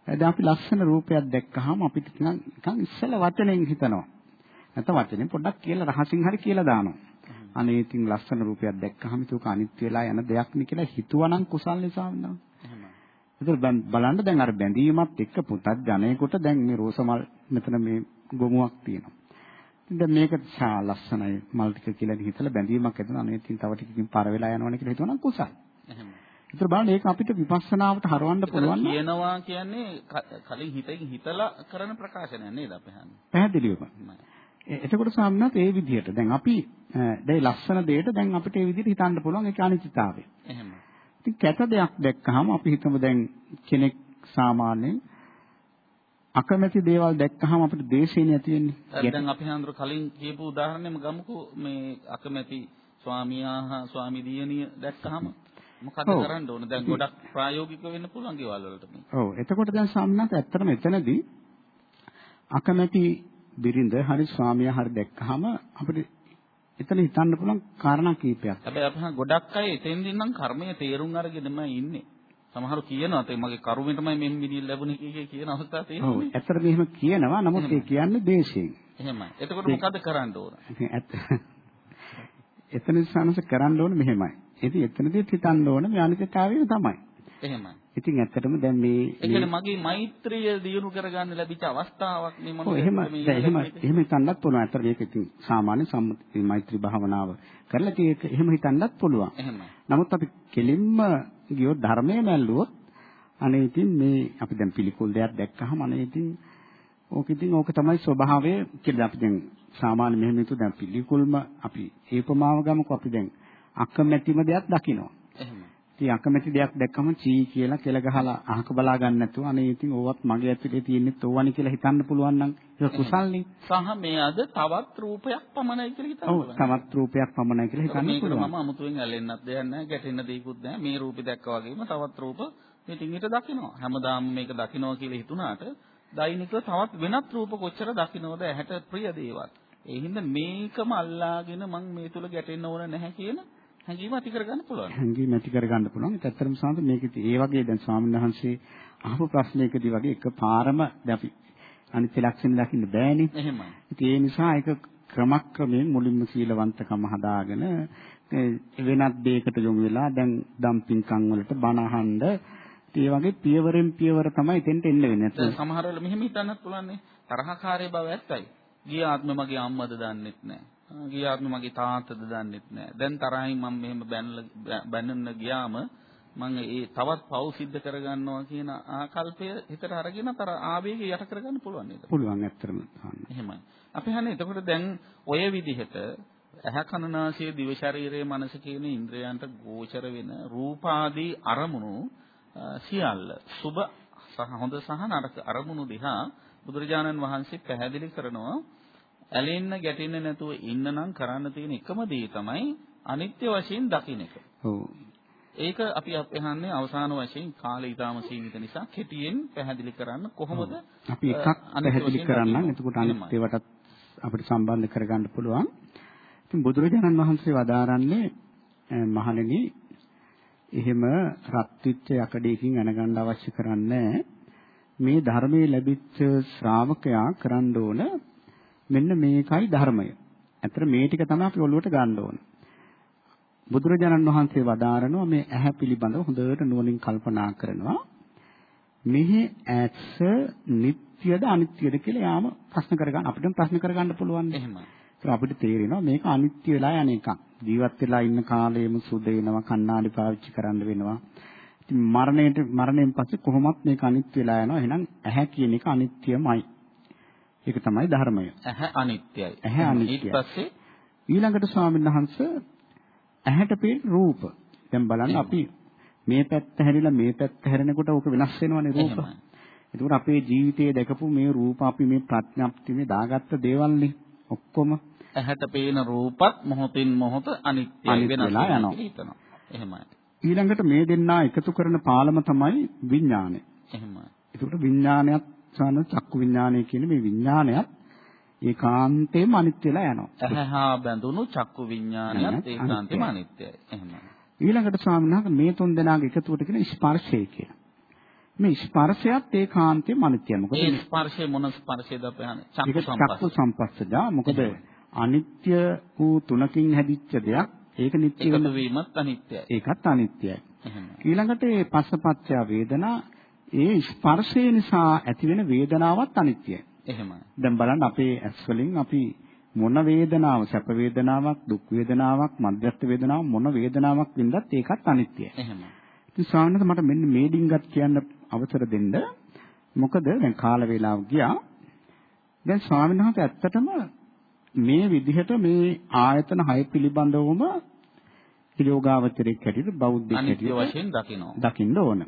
දැන් අපි ලස්සන රූපයක් දැක්කහම අපිට නිකන් නිකන් ඉස්සෙල්ලා වචනෙන් හිතනවා. නැත්නම් වචනෙන් පොඩ්ඩක් කියලා රහසින් හරි කියලා දානවා. අනේ ඉතින් ලස්සන රූපයක් දැක්කහම ඒක අනිත් වෙලා යන දෙයක් නේ කියලා හිතුවනම් කුසල් නිසා වෙනවා. ඒතර බලන්න දැන් අර බැඳීමත් එක්ක පුතත් ජනේකට දැන් මේ රෝසමල් මෙතන මේ ගොමුවක් තියෙනවා. දැන් මේක සා ලස්සනයි මල් ටික කියලා හිතලා බැඳීමක් ඇතිවෙන අනේ ඉතින් තව ටිකකින් පර වෙලා යනවනේ කියලා හිතුවනම් කුසල්. එහෙම. ඒතර බලන්න ඒක අපිට විපස්සනාවට හරවන්න පුළුවන් නම් කියනවා කියන්නේ කලින් හිතෙන් හිතලා කරන ප්‍රකාශනයක් නේද අපේ හන්නේ. පැහැදිලිවම. එතකොට සාමනාත් ඒ විදිහට දැන් අපි දැන් ලස්සන දෙයට දැන් අපිට ඒ විදිහට හිතන්න පුළුවන් ඒක අනිත්‍යතාවය. එහෙම. ඉතින් කැත දෙයක් දැක්කහම අපි හිතමු දැන් කෙනෙක් සාමාන්‍යයෙන් අකමැති දේවල් දැක්කහම අපිට දේශේනේ ඇති වෙන්නේ. දැන් අපි හඳුර කලින් කියපු උදාහරණයම ගමුකෝ මේ අකමැති ස්වාමියා හා ස්වාමි දියණිය දැක්කහම මොකද. කරන්න ඕන? දැන් ගොඩක් ප්‍රායෝගික වෙන්න පුළුවන් ගෙවල් වලට මේ. ඔව් එතකොට දැන් සාමනාත් ඇත්තටම එතනදී අකමැති බිරිඳ හරි ස්වාමියා හරි දැක්කහම අපිට එතන හිතන්න පුළුවන් කාරණා කීපයක්. හැබැයි අපි හා ගොඩක් අය එතෙන්දින් නම් කර්මය තේරුම් අරගෙනම ඉන්නේ. සමහරු කියනවා ඒ මගේ කර්මෙ තමයි මෙම් මිනිහ ලැබුණේ කිය කියන අවස්ථා ඔව් තියෙනවා. ඇත්තටම එහෙම කියනවා නමුත් ඒ කියන්නේ දේශයෙන්. එහෙමයි. එතකොට මොකද කරන්න ඕන? [LAUGHS] එතන සානස කරන්න ඕනේ මෙහෙමයි. ඉතින් එතනදිත් හිතන්න ඕනේ මේ අනිත්‍යතාවය තමයි. එහෙමයි. ඉතින් ඇත්තටම දැන් මේ ඒ කියන්නේ මගේ මෛත්‍රිය දියුණු කරගන්න ලැබිච්ච අවස්ථාවක් නේ මම එහෙම මේ එහෙම. එහෙම හිතන්නත් පුළුවන්. ඇත්තට මේක ඉතින් සාමාන්‍ය සම්මුති මෛත්‍රී භාවනාව කරලා ඒක එහෙම හිතන්නත් පුළුවන්. නමුත් අපි කෙලින්ම ගියොත් ධර්මයේ මැල්ලුවොත් අනේ ඉතින් මේ අපි දැන් පිළිකුල් දෙයක් දැක්කහම අනේ ඉතින් ඕක ඉතින් ඕක තමයි ස්වභාවය කියලා අපි දැන් සාමාන්‍ය මෙහෙම හිතුව දැන් පිළිකුල්ම අපි ඒ උපමාව ගමුකෝ අපි දැන් අකමැතිම දෙයක් දකිනවා. ඉතින් අකමැති දෙයක් දැක්කම චී කියලා කෙල ගහලා අහක බලා ගන්න නැතුව අනේ ඉතින් ඕවත් මගේ ඇතුලේ තියෙන්නේ ඕවනි කියලා හිතන්න පුළුවන් නම් ඒක කුසල්නේ. සහ මේ අද තවත් රූපයක් පමණයි කියලා හිතන්න ඔව් පුළුවන්. තමත් රූපයක් පමණයි කියලා හිතන්න පුළුවන්. මම අමුතුවෙන් ඇලෙන්නත් දෙයක් නැහැ, ගැටෙන්න දෙයක්වත් නැහැ. මේ රූපේ දැක්කා වගේම තවත් රූප පිටින් හිට දකිනවා. හැමදාම මේක දකිනවා කියලා හිතුණාට දෛනිකව තවත් වෙනත් රූප කොච්චර දකින්නවද ඇහැට ප්‍රිය දේවල්. ඒ හින්දා මේකම අල්ලාගෙන මං මේ තුල ගැටෙන්න ඕන නැහැ කියන හැඟීම ඇති කරගන්න පුළුවන්. හැංගීම් ඇති කරගන්න පුළුවන්. ඒත් ඇත්තටම සාන්ත මේක ඒ වගේ දැන් ස්වාමීන් වහන්සේ අහපු ප්‍රශ්නයකදී වගේ එකපාරම දැන් අපි අනිත්‍ය ලක්ෂණ දකින්න බෑනේ. එහෙමයි. ඉතින් ඒ නිසා ඒක ක්‍රමක්‍රමයෙන් මුලින්ම සීලවන්තකම හදාගෙන වෙනත් දෙයකට යොමු වෙලා දැන් ඩම්පින්කම් වලට බණ අහන්න ඒ වගේ පියවරෙන් පියවර තමයි එතෙන්ට එන්න වෙන්නේ. සමහර වෙලාව මෙහෙම හිතන්නත් පුළුවන් නේ. තරහකාරී බව ඇත්තයි. ගිය ආත්මෙ මගේ අම්මද දන්නෙත් නැහැ. ගිය ආත්මෙ මගේ තාත්තද දන්නෙත් නැහැ. දැන් තරහින් මම මෙහෙම බැනන්න ගියාම මම ඒ තවත් පව් සිද්ධ කරගන්නවා කියන ආකල්පය හිතට අරගෙන තර ආවේගය යට කරගන්න පුළුවන් නේද? පුළුවන් ඇත්තටම. එහෙමයි. අපි හන්නේ එතකොට දැන් ඔය විදිහට ඇහැ කන නාසය දිව ශරීරයේ මනස කියන ඉන්ද්‍රයන්ට ගෝචර වෙන රූපාදී අරමුණු සියල්ල සුබ සහ හොඳ සහ නරක අරමුණු දිහා බුදුරජාණන් වහන්සේ පැහැදිලි කරනවා ඇලෙන්න ගැටෙන්න නැතුව ඉන්න නම් කරන්න තියෙන එකම දේ තමයි අනිත්‍ය වශයෙන් දකින්න එක. ඔව්. ඒක අපි අහන්නේ අවසාන වශයෙන් කාලය ඊටාම සීමිත නිසා කෙටියෙන් පැහැදිලි කරන්න කොහොමද අපි එකක් පැහැදිලි කරන්නම්. එතකොට අනිත්. ඒවටත් අපිට සම්බන්ධ කරගන්න පුළුවන්. ඉතින් බුදුරජාණන් වහන්සේ වදාරන්නේ මහණෙනි එහෙම රත් වෙච්ච යකඩයකින් අනගන්න අවශ්‍ය කරන්නේ මේ ධර්මයේ ලැබිච්ච ශ්‍රාවකයා කරන්න ඕන මෙන්න මේකයි ධර්මය. ඇත්තට මේ ටික තමයි අපි ඔළුවට ගන්න ඕන. බුදුරජාණන් වහන්සේ වදාරනවා මේ ඇහැ පිළිබඳව හොඳට නුවණින් කල්පනා කරනවා. මෙහි ඇස නිට්ටයද අනිත්‍යද කියලා යාම ප්‍රශ්න කරගන්න අපිට ප්‍රශ්න කරගන්න පුළුවන්. එහෙමයි. ඒක අපිට තේරෙනවා මේක අනිත්‍ය වෙලා යන එකක්. ජීවත් වෙලා ඉන්න කාලෙම සුද වෙනවා, කණ්ණාඩි පාවිච්චි කරන්න වෙනවා. ඉතින් මරණයට මරණයෙන් පස්සේ කොහොමත් මේක අනිත්‍ය වෙලා යනවා. එහෙනම් ඇහැ කියන එක අනිත්‍යමයි. ඒක තමයි ධර්මය. ඇහැ අනිත්‍යයි. ඇහැ අනිත්‍යයි. ඊට පස්සේ ඊළඟට ස්වාමීන් වහන්සේ ඇහැට පේන රූප. දැන් බලන්න අපි මේ පැත්ත හැරිලා මේ පැත්ත හැරෙනකොට ඕක වෙනස් වෙනවනේ රූප. ඒකෝට අපේ ජීවිතයේ දැකපු මේ රූප අපි මේ ප්‍රඥාප්ති මේ දාගත්ත දේවල්නේ ඔක්කොම ඇහැට පේන රූපත් මොහොතින් මොහොත අනිත්‍ය වෙනස් වෙනවා. එහෙමයි. ඊළඟට මේ දෙන්නා එකතු කරන පාලම තමයි විඥානය. එහෙමයි. ඒකට විඥානයත් සාන චක්කු විඥානය කියන මේ විඥානයත් ඒකාන්තයෙන්ම අනිත්‍ය වෙලා යනවා. ඇහැ හා බැඳුණු චක්කු විඥානයත්. ඒකාන්තයෙන්ම අනිත්‍යයි. එහෙමයි. ඊළඟට ස්වාමීන් වහන්සේ මේ තුන් දෙනාගේ එකතුවට කියන ස්පර්ශය කියලා. මේ ස්පර්ශයත් ඒකාන්තයෙන්ම අනිත්‍යයි. මොකද මේ- ස්පර්ශය මොන ස්පර්ශයද අපි අහන්නේ? චක්කු චක්කු සම්පස්ස. සම්පස්සජා. මොකද අනිත්‍ය වූ තුනකින් හැදිච්ච දෙයක් ඒක නිත්‍ය එකතු වෙන වීමත් අනිත්‍යයි. ඒකත් අනිත්‍යයි. ඊළඟට මේ පස්සපච්චය වේදනා ඒ ස්පර්ශය නිසා ඇතිවෙන වේදනාවත් අනිත්‍යයි. එහෙමයි. දැන් බලන්න අපේ ඇස් වලින් අපි මොන වේදනාව සැප වේදනාවක් දුක් වේදනාවක් මධ්‍යස්ථ වේදනාවක් මොන වේදනාවක් වින්දත් ඒකත් අනිත්‍යයි. එහෙමයි. ඉතින් ස්වාමීන් මට මෙන්න මේ ඩිංගත් කියන්න අවසර දෙන්න. මොකද දැන් කාල වේලාව ගියා. දැන් ස්වාමීන් වහන්සේ ඇත්තටම මේ විදිහට මේ ආයතන හය පිළිබඳවම යෝගාවචරයක් හැටියට අනිත්‍ය හැටියට වශයෙන් දකිනවා. දකින්න ඕන.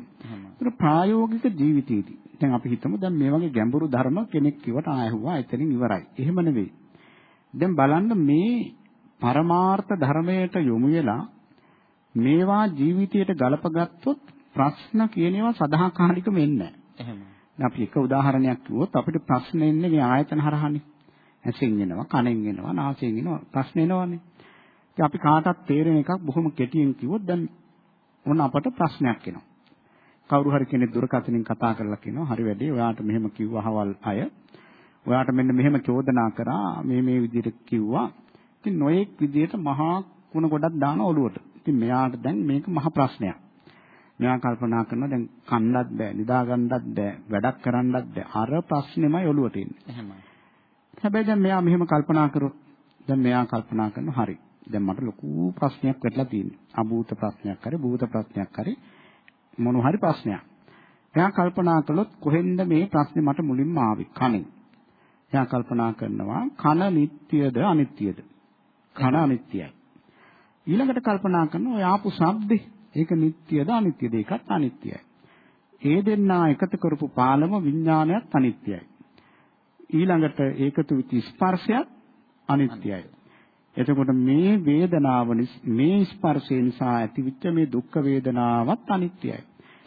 ඒක ප්‍රායෝගික ජීවිතයේදී. දැන් අපි හිතමු දැන් මේ වගේ ගැඹුරු ධර්ම කෙනෙක් කිව්වට ආයහුවා එතනින් ඉවරයි. එහෙම නෙවෙයි. දැන් බලන්න මේ පරමාර්ථ ධර්මයට යොමු වෙලා මේවා ජීවිතයට ගලපගත්තොත් ප්‍රශ්න කියන ඒවා සදාකාලිකම එන්නේ නැහැ. අපි එක උදාහරණයක් කිව්වොත් අපිට ප්‍රශ්න එන්නේ මේ ආයතන හරහානේ. ඇසෙන් එනවා, කනෙන් එනවා, නාසයෙන් එනවා ප්‍රශ්න එනවානේ. ඉතින් අපි කාටත් තේරෙන එකක් බොහොම කෙටියෙන් කිව්වොත් දැන් මොන අපට ප්‍රශ්නයක් එනවා. කවුරු හරි කෙනෙක් දුරකථනින් කතා කරලා කියනවා හරි වැඩේ ඔයාට මෙහෙම කිව්වහවල් අය. ඔයාට මෙන්න මෙහෙම චෝදනා කරා මේ මේ විදිහට කිව්වා. ඉතින් නොඑක් විදිහට මහා කුණ ගොඩක් දාන ඔළුවට ඉතින් මෙයාට දැන් මේක මහා ප්‍රශ්නයක්. මෙයා කල්පනා කරනවා දැන් කන්නත් බෑ නිදා ගන්නත් බෑ වැඩක් කරන්නත් බෑ. අර ප්‍රශ්නේමයි ඔළුවට එන්නේ. එහෙමයි. හැබැයි දැන් මෙයා මෙහෙම කල්පනා කරොත් දැන් මෙයා කල්පනා කරනවා හරි දැන් මට ලොකු ප්‍රශ්නයක් වෙట్లా තියෙන්නේ අභූත ප්‍රශ්නයක් හරි භූත ප්‍රශ්නයක් හරි මොන හරි ප්‍රශ්නයක්. එයා කල්පනා කළොත් කොහෙන්ද මේ ප්‍රශ්නේ මට මුලින්ම ආවේ? කනෙන් එයා කල්පනා කරනවා කන නිට්ටියද අනිත්‍යද කන අනිත්‍යයි ඊළඟට කල්පනා කරනවා ඔය ආපු ශබ්දේ ඒක නිට්ටියද අනිත්‍යද ඒකත් අනිත්‍යයි ඒ දෙන්නා එකතු කරපු පාලම විඥානයත් අනිත්‍යයි ඊළඟට ඒකතු වෙච්ච ස්පර්ශයත් අනිත්‍යයි. එතකොට මේ වේදනාව මේ ස්පර්ශය නිසා ඇතිවෙච්ච මේ දුක් වේදනාවත් අනිත්‍යයි.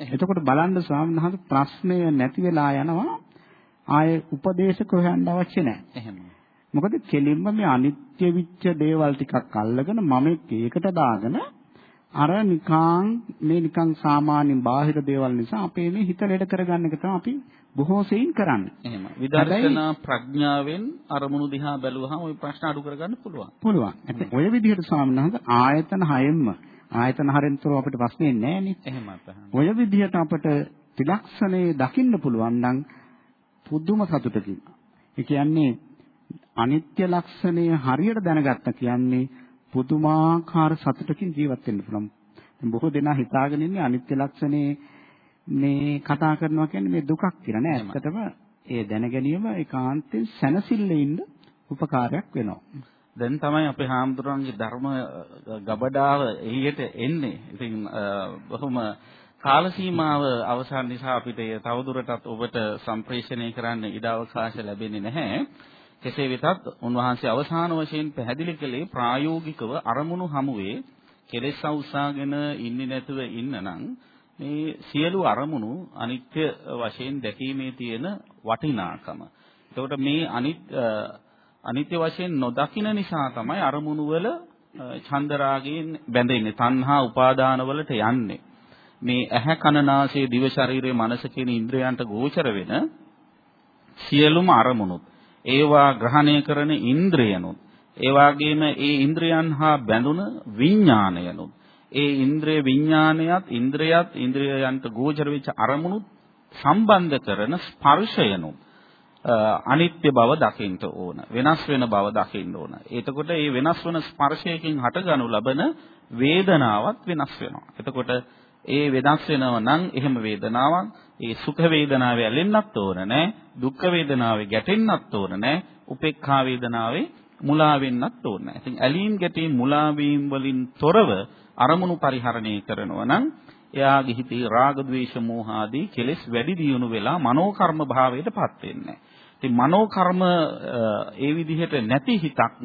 එතකොට බලන්න ස්වාමීන් වහන්සේ ප්‍රශ්නය නැති වෙලා යනවා ආයේ උපදේශක හොයන්න අවශ්‍ය නැහැ. එහෙමයි. මොකද කෙලින්ම මේ අනිත්‍ය විච්ච දේවල් ටිකක් අල්ලගෙන මම ඒකට දාගෙන අර නිකං මේ නිකං සාමාන්‍ය බාහිර දේවල් නිසා අපේ මේ හිත ලෙඩ කරගන්න එක තමයි අපි බොහෝ සෙයින් කරන්නේ. එහෙමයි. විදර්ශනා ප්‍රඥාවෙන් අරමුණු දිහා බැලුවහම ওই ප්‍රශ්න අඩු කරගන්න පුළුවන්. පුළුවන්. ඔය විදිහට ස්වාමීන් වහන්සේ ආයතන හයෙන්ම ආයතන හරෙන්තර අපිට ප්‍රශ්නේ නැහැ එහෙමයි පහන්. ඔය විදිහට අපට ත්‍රිලක්ෂණේ දකින්න පුළුවන් නම් පුදුම සතුටකින්. ඒ කියන්නේ අනිත්‍ය ලක්ෂණය හරියට දැනගත්තා කියන්නේ පුදුමාකාර සතුටකින් ජීවත් වෙන්න පුළුවන්. බොහෝ දෙනා හිතාගෙන ඉන්නේ අනිත්‍ය ලක්ෂණේ මේ කතා කරනවා කියන්නේ මේ දුකක් කියලා නෑ. ඇත්තටම ඒ දැන ගැනීම ඒකාන්තයෙන් සැනසෙල්ලේ ඉන්න උපකාරයක් වෙනවා. දැන් තමයි අපේ හාමුදුරන්ගේ ධර්ම ගබඩාව එළියට එන්නේ. ඉතින් බොහොම කාල සීමාව අවසන් නිසා අපිට තවදුරටත් ඔබට සම්ප්‍රේෂණය කරන්න ඉඩ අවකාශ ලැබෙන්නේ නැහැ. කෙසේ වෙතත් උන්වහන්සේ අවසාන වශයෙන් පැහැදිලි කළේ ප්‍රායෝගිකව අරමුණු හමුවේ කෙලෙස් අවසාගෙන ඉන්නේ නැතුව ඉන්න නම් මේ සියලු අරමුණු අනිත්‍ය වශයෙන් දැකීමේ තියෙන වටිනාකම. එතකොට මේ අනිත් අ, අනිත්‍ය වශයෙන් නොදකින නිසා තමයි අරමුණු වල චන්දරාගයෙන් බැඳෙන්නේ. තණ්හා උපාදාන වලට යන්නේ. මේ ඇහැ කන නාසය දිව ශරීරය මනස කියන ඉන්ද්‍රයන්ට ගෝචර වෙන සියලුම අරමුණුත් ඒවා ග්‍රහණය කරන ඉන්ද්‍රයනුත් ඒ වගේම ඒ ඉන්ද්‍රයන් හා බැඳුන විඥානයනුත් ඒ ඉන්ද්‍රිය විඥානයත් ඉන්ද්‍රයත් ඉන්ද්‍රයන්ට ගෝචර වෙච්ච අරමුණුත් සම්බන්ධ කරන ස්පර්ශයනුත් අනිත්‍ය බව දකින්න ඕන වෙනස් වෙන බව දකින්න ඕන. එතකොට මේ වෙනස් වෙන ස්පර්ශයකින් හටගනු ලබන වේදනාවත් වෙනස් වෙනවා. එතකොට ඒ වෙනස් වෙනව නම් එහෙම වේදනාවක් ඒ සුඛ වේදනාවේ ඇලෙන්නත් ඕන නෑ දුක්ඛ වේදනාවේ ගැටෙන්නත් ඕන නෑ උපේක්ඛා වේදනාවේ මුලා වෙන්නත් ඕන නෑ. ඉතින් ඇලීම් ගැටීම් මුලා වීම වලින් තොරව අරමුණු පරිහරණය කරනවා නම් එයාගේ හිතේ රාග ద్వේෂ මෝහ ආදී කෙලෙස් වැඩි දියුණු වෙලා මනෝ කර්ම භාවයටපත් වෙන්නේ ඉතින් මනෝ කර්ම ඒ විදිහට නැති හිතක්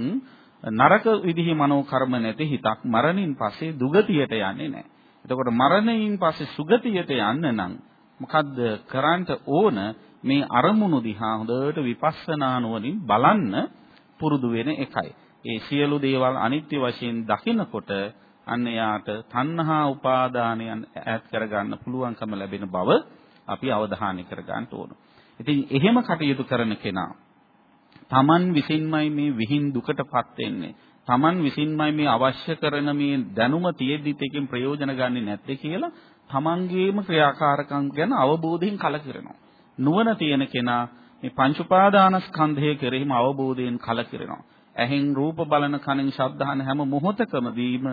නරක විදිහේ මනෝ කර්ම නැති හිතක් මරණින් පස්සේ දුගතියට යන්නේ නැහැ. එතකොට මරණයෙන් පස්සේ සුගතියට යන්න නම් මොකද්ද කරන්න ඕන මේ අරමුණු දිහා හොඳට විපස්සනා නුවණින් බලන්න පුරුදු වෙන එකයි. ඒ සියලු දේවල් අනිත්‍ය වශයෙන් දකිනකොට අන්න යාට තණ්හා උපාදානයන් ඈත් කරගන්න පුළුවන්කම ලැබෙන බව අපි අවධානය කරගන්න ඕන. ඉතින් එහෙම කටයුතු කරන කෙනා Taman විසින්මයි මේ විහිං දුකටපත් වෙන්නේ. Taman විසින්මයි මේ අවශ්‍ය කරන මේ දැනුම තියෙද්දිත් එකෙන් ප්‍රයෝජන ගන්නෙ නැත්තේ කියලා Tamanගේම ක්‍රියාකාරකම් ගැන අවබෝධයෙන් කලකිරෙනවා. නුවණ තියෙන කෙනා මේ පංච උපාදානස්කන්ධය කෙරෙහිම අවබෝධයෙන් කලකිරෙනවා. ඇහෙන් රූප බලන කනෙන් ශබ්දහන හැම මොහොතකම දීම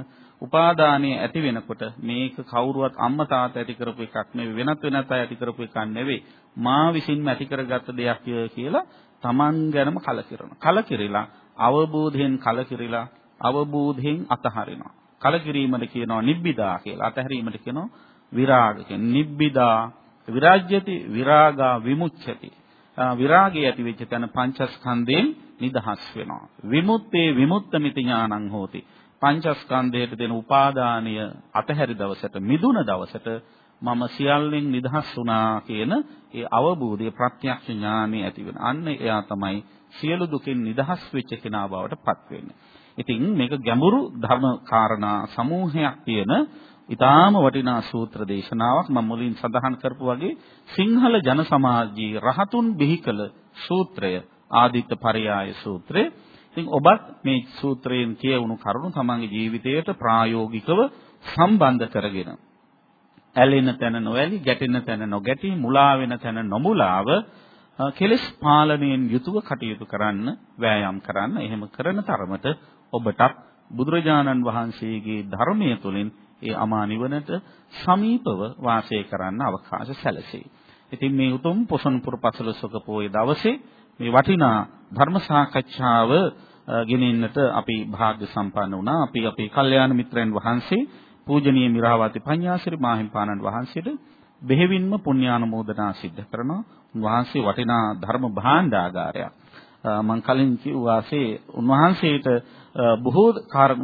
උපාදානයේ ඇති වෙනකොට මේක කවුරුවත් අම්මා තාත්තා ඇති කරපු එකක් නෙවෙයි වෙනත් වෙනත් අය ඇති කරපු එකක් නෙවෙයි මා විසින්ම ඇති කරගත්ත දෙයක් කියලා Taman ගැනම කලකිරෙනවා. කලකිරිලා අවබෝධයෙන් කලකිරිලා අවබෝධයෙන් අතහරිනවා. කලකිරීමද කියනවා නිබ්බිදා කියලා. අතහැරීමද කියනවා විරාග කියන නිබ්බිදා විරාජ්‍යති විරාගා විමුච්ඡති. විරාගය ඇති වෙච්ච තැන පංචස්කන්ධයෙන් නිදහස් වෙනවා. විමුක්තේ විමුක්තമിതി ඥානං හෝති. පංචස්කන්ධයට දෙන උපාදානය අතහැරි දවසට මිදුන දවසට මම සියල්ලෙන් නිදහස් වුණා කියන ඒ අවබෝධය ප්‍රත්‍යක්ෂ ඥානෙ ඇති වෙන. අන්න එයා තමයි සියලු දුකින් නිදහස් වෙච්ච කෙනා බවට පත් වෙන්නේ. ඉතින් මේක ගැඹුරු ධර්ම කාරණා සමූහයක් තියෙන ඊටාම වටිනා සූත්‍ර දේශනාවක් මම මුලින් සඳහන් කරපු වගේ සිංහල ජන සමාජයේ රහතුන් බිහි කළ සූත්‍රය ආදිත්ත පරයාය සූත්‍රය. ඉතින් ඔබත් මේ සූත්‍රයෙන් කියවුණු කරුණු තමන්ගේ ජීවිතයට ප්‍රායෝගිකව සම්බන්ධ කරගෙන ඇලෙන තැන නොඇලි, ගැටෙන තැන නොගැටි, මුලා වෙන තැන නොමුලාව කෙලස් පාලනයෙන් යුතුව කටයුතු කරන්න වෑයම් කරන්න එහෙම කරන තරමට ඔබටත් බුදුරජාණන් වහන්සේගේ ධර්මය තුළින් ඒ අමා නිවනට සමීපව වාසය කරන්න අවකාශ සැලසේ. ඉතින් මේ උතුම් පොසොන් පුර පසළොස්වක පොයේ දවසේ මේ වටිනා ධර්ම සාකච්ඡාව ගෙනෙන්නට අපි වාග්ය සම්පන්න වුණා. අපි අපේ කල්යාණ මිත්‍රයන් වහන්සේ පූජනීය මිරාවාති පඤ්ඤාසිරි මාහිම්පාණන් වහන්සේට බෙහෙවින්ම පුණ්‍යානුමෝදනා සිද්ධ කරනවා. උන්වහන්සේ වටිනා ධර්ම භාණ්ඩාගාරයක්. මම කලින් කිව්වාසේ උන්වහන්සේට බොහෝ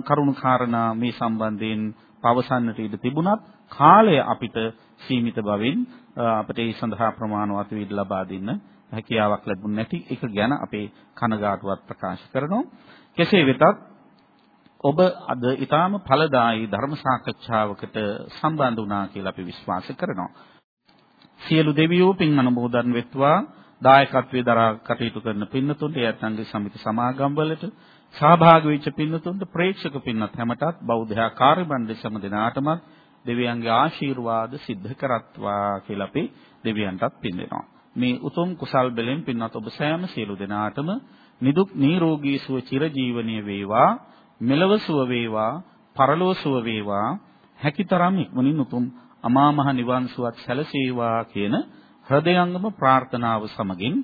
කරුණු කාරණා මේ සම්බන්ධයෙන් පවසන්නට ඉඩ තිබුණත් කාලය අපිට සීමිත බවින් අපිට ඒ සඳහා ප්‍රමාණවත් වීඩ ලබා දෙන්න හැකියාවක් ලැබුණ නැති එක ගැන අපේ කනගාටුවක් ප්‍රකාශ කරනවා. කෙසේ වෙතත් ඔබ අද ඊටාම ඵලදායී ධර්ම සාකච්ඡාවකට සම්බන්ධ වුණා කියලා අපි විශ්වාස කරනවා. සියලු දෙවියෝ පින් අනුමෝදන් වෙත්වා දායකත්වයේ දරා කටයුතු කරන පින්නතුන්ට ඒ අත්ංගේ සමිති සමාගම්වලට සහභාගී වෙච්ච පින්නතුන්ට ප්‍රේක්ෂක පින්නත් හැමටත් බෞද්ධ කාර්ය මණ්ඩල සම දෙනාටමත් දෙවියන්ගේ ආශිර්වාද සිද්ධ කරත්වා කියලා අපි දෙවියන්ටත් පින් දෙනවා. මේ උතුම් කුසල් බෙලෙන් පින්වත් ඔබ සෑම සියලු දෙනාටම නිදුක් නිරෝගී සුව චිරජීවනීය වේවා මෙලව සුව වේවා පරලොව සුව වේවා හැකිතරම් ඉක්මනින් උතුම් අමා මහ නිවන් සුවත් සැලසේවා කියන හෘදයංගම ප්‍රාර්ථනාව සමගින්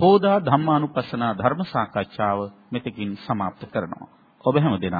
පෝදා ධම්මානුපස්සනා ධර්ම සාකච්ඡාව මෙතකින් સમાપ્ત කරනවා. ඔබ හැම දෙනා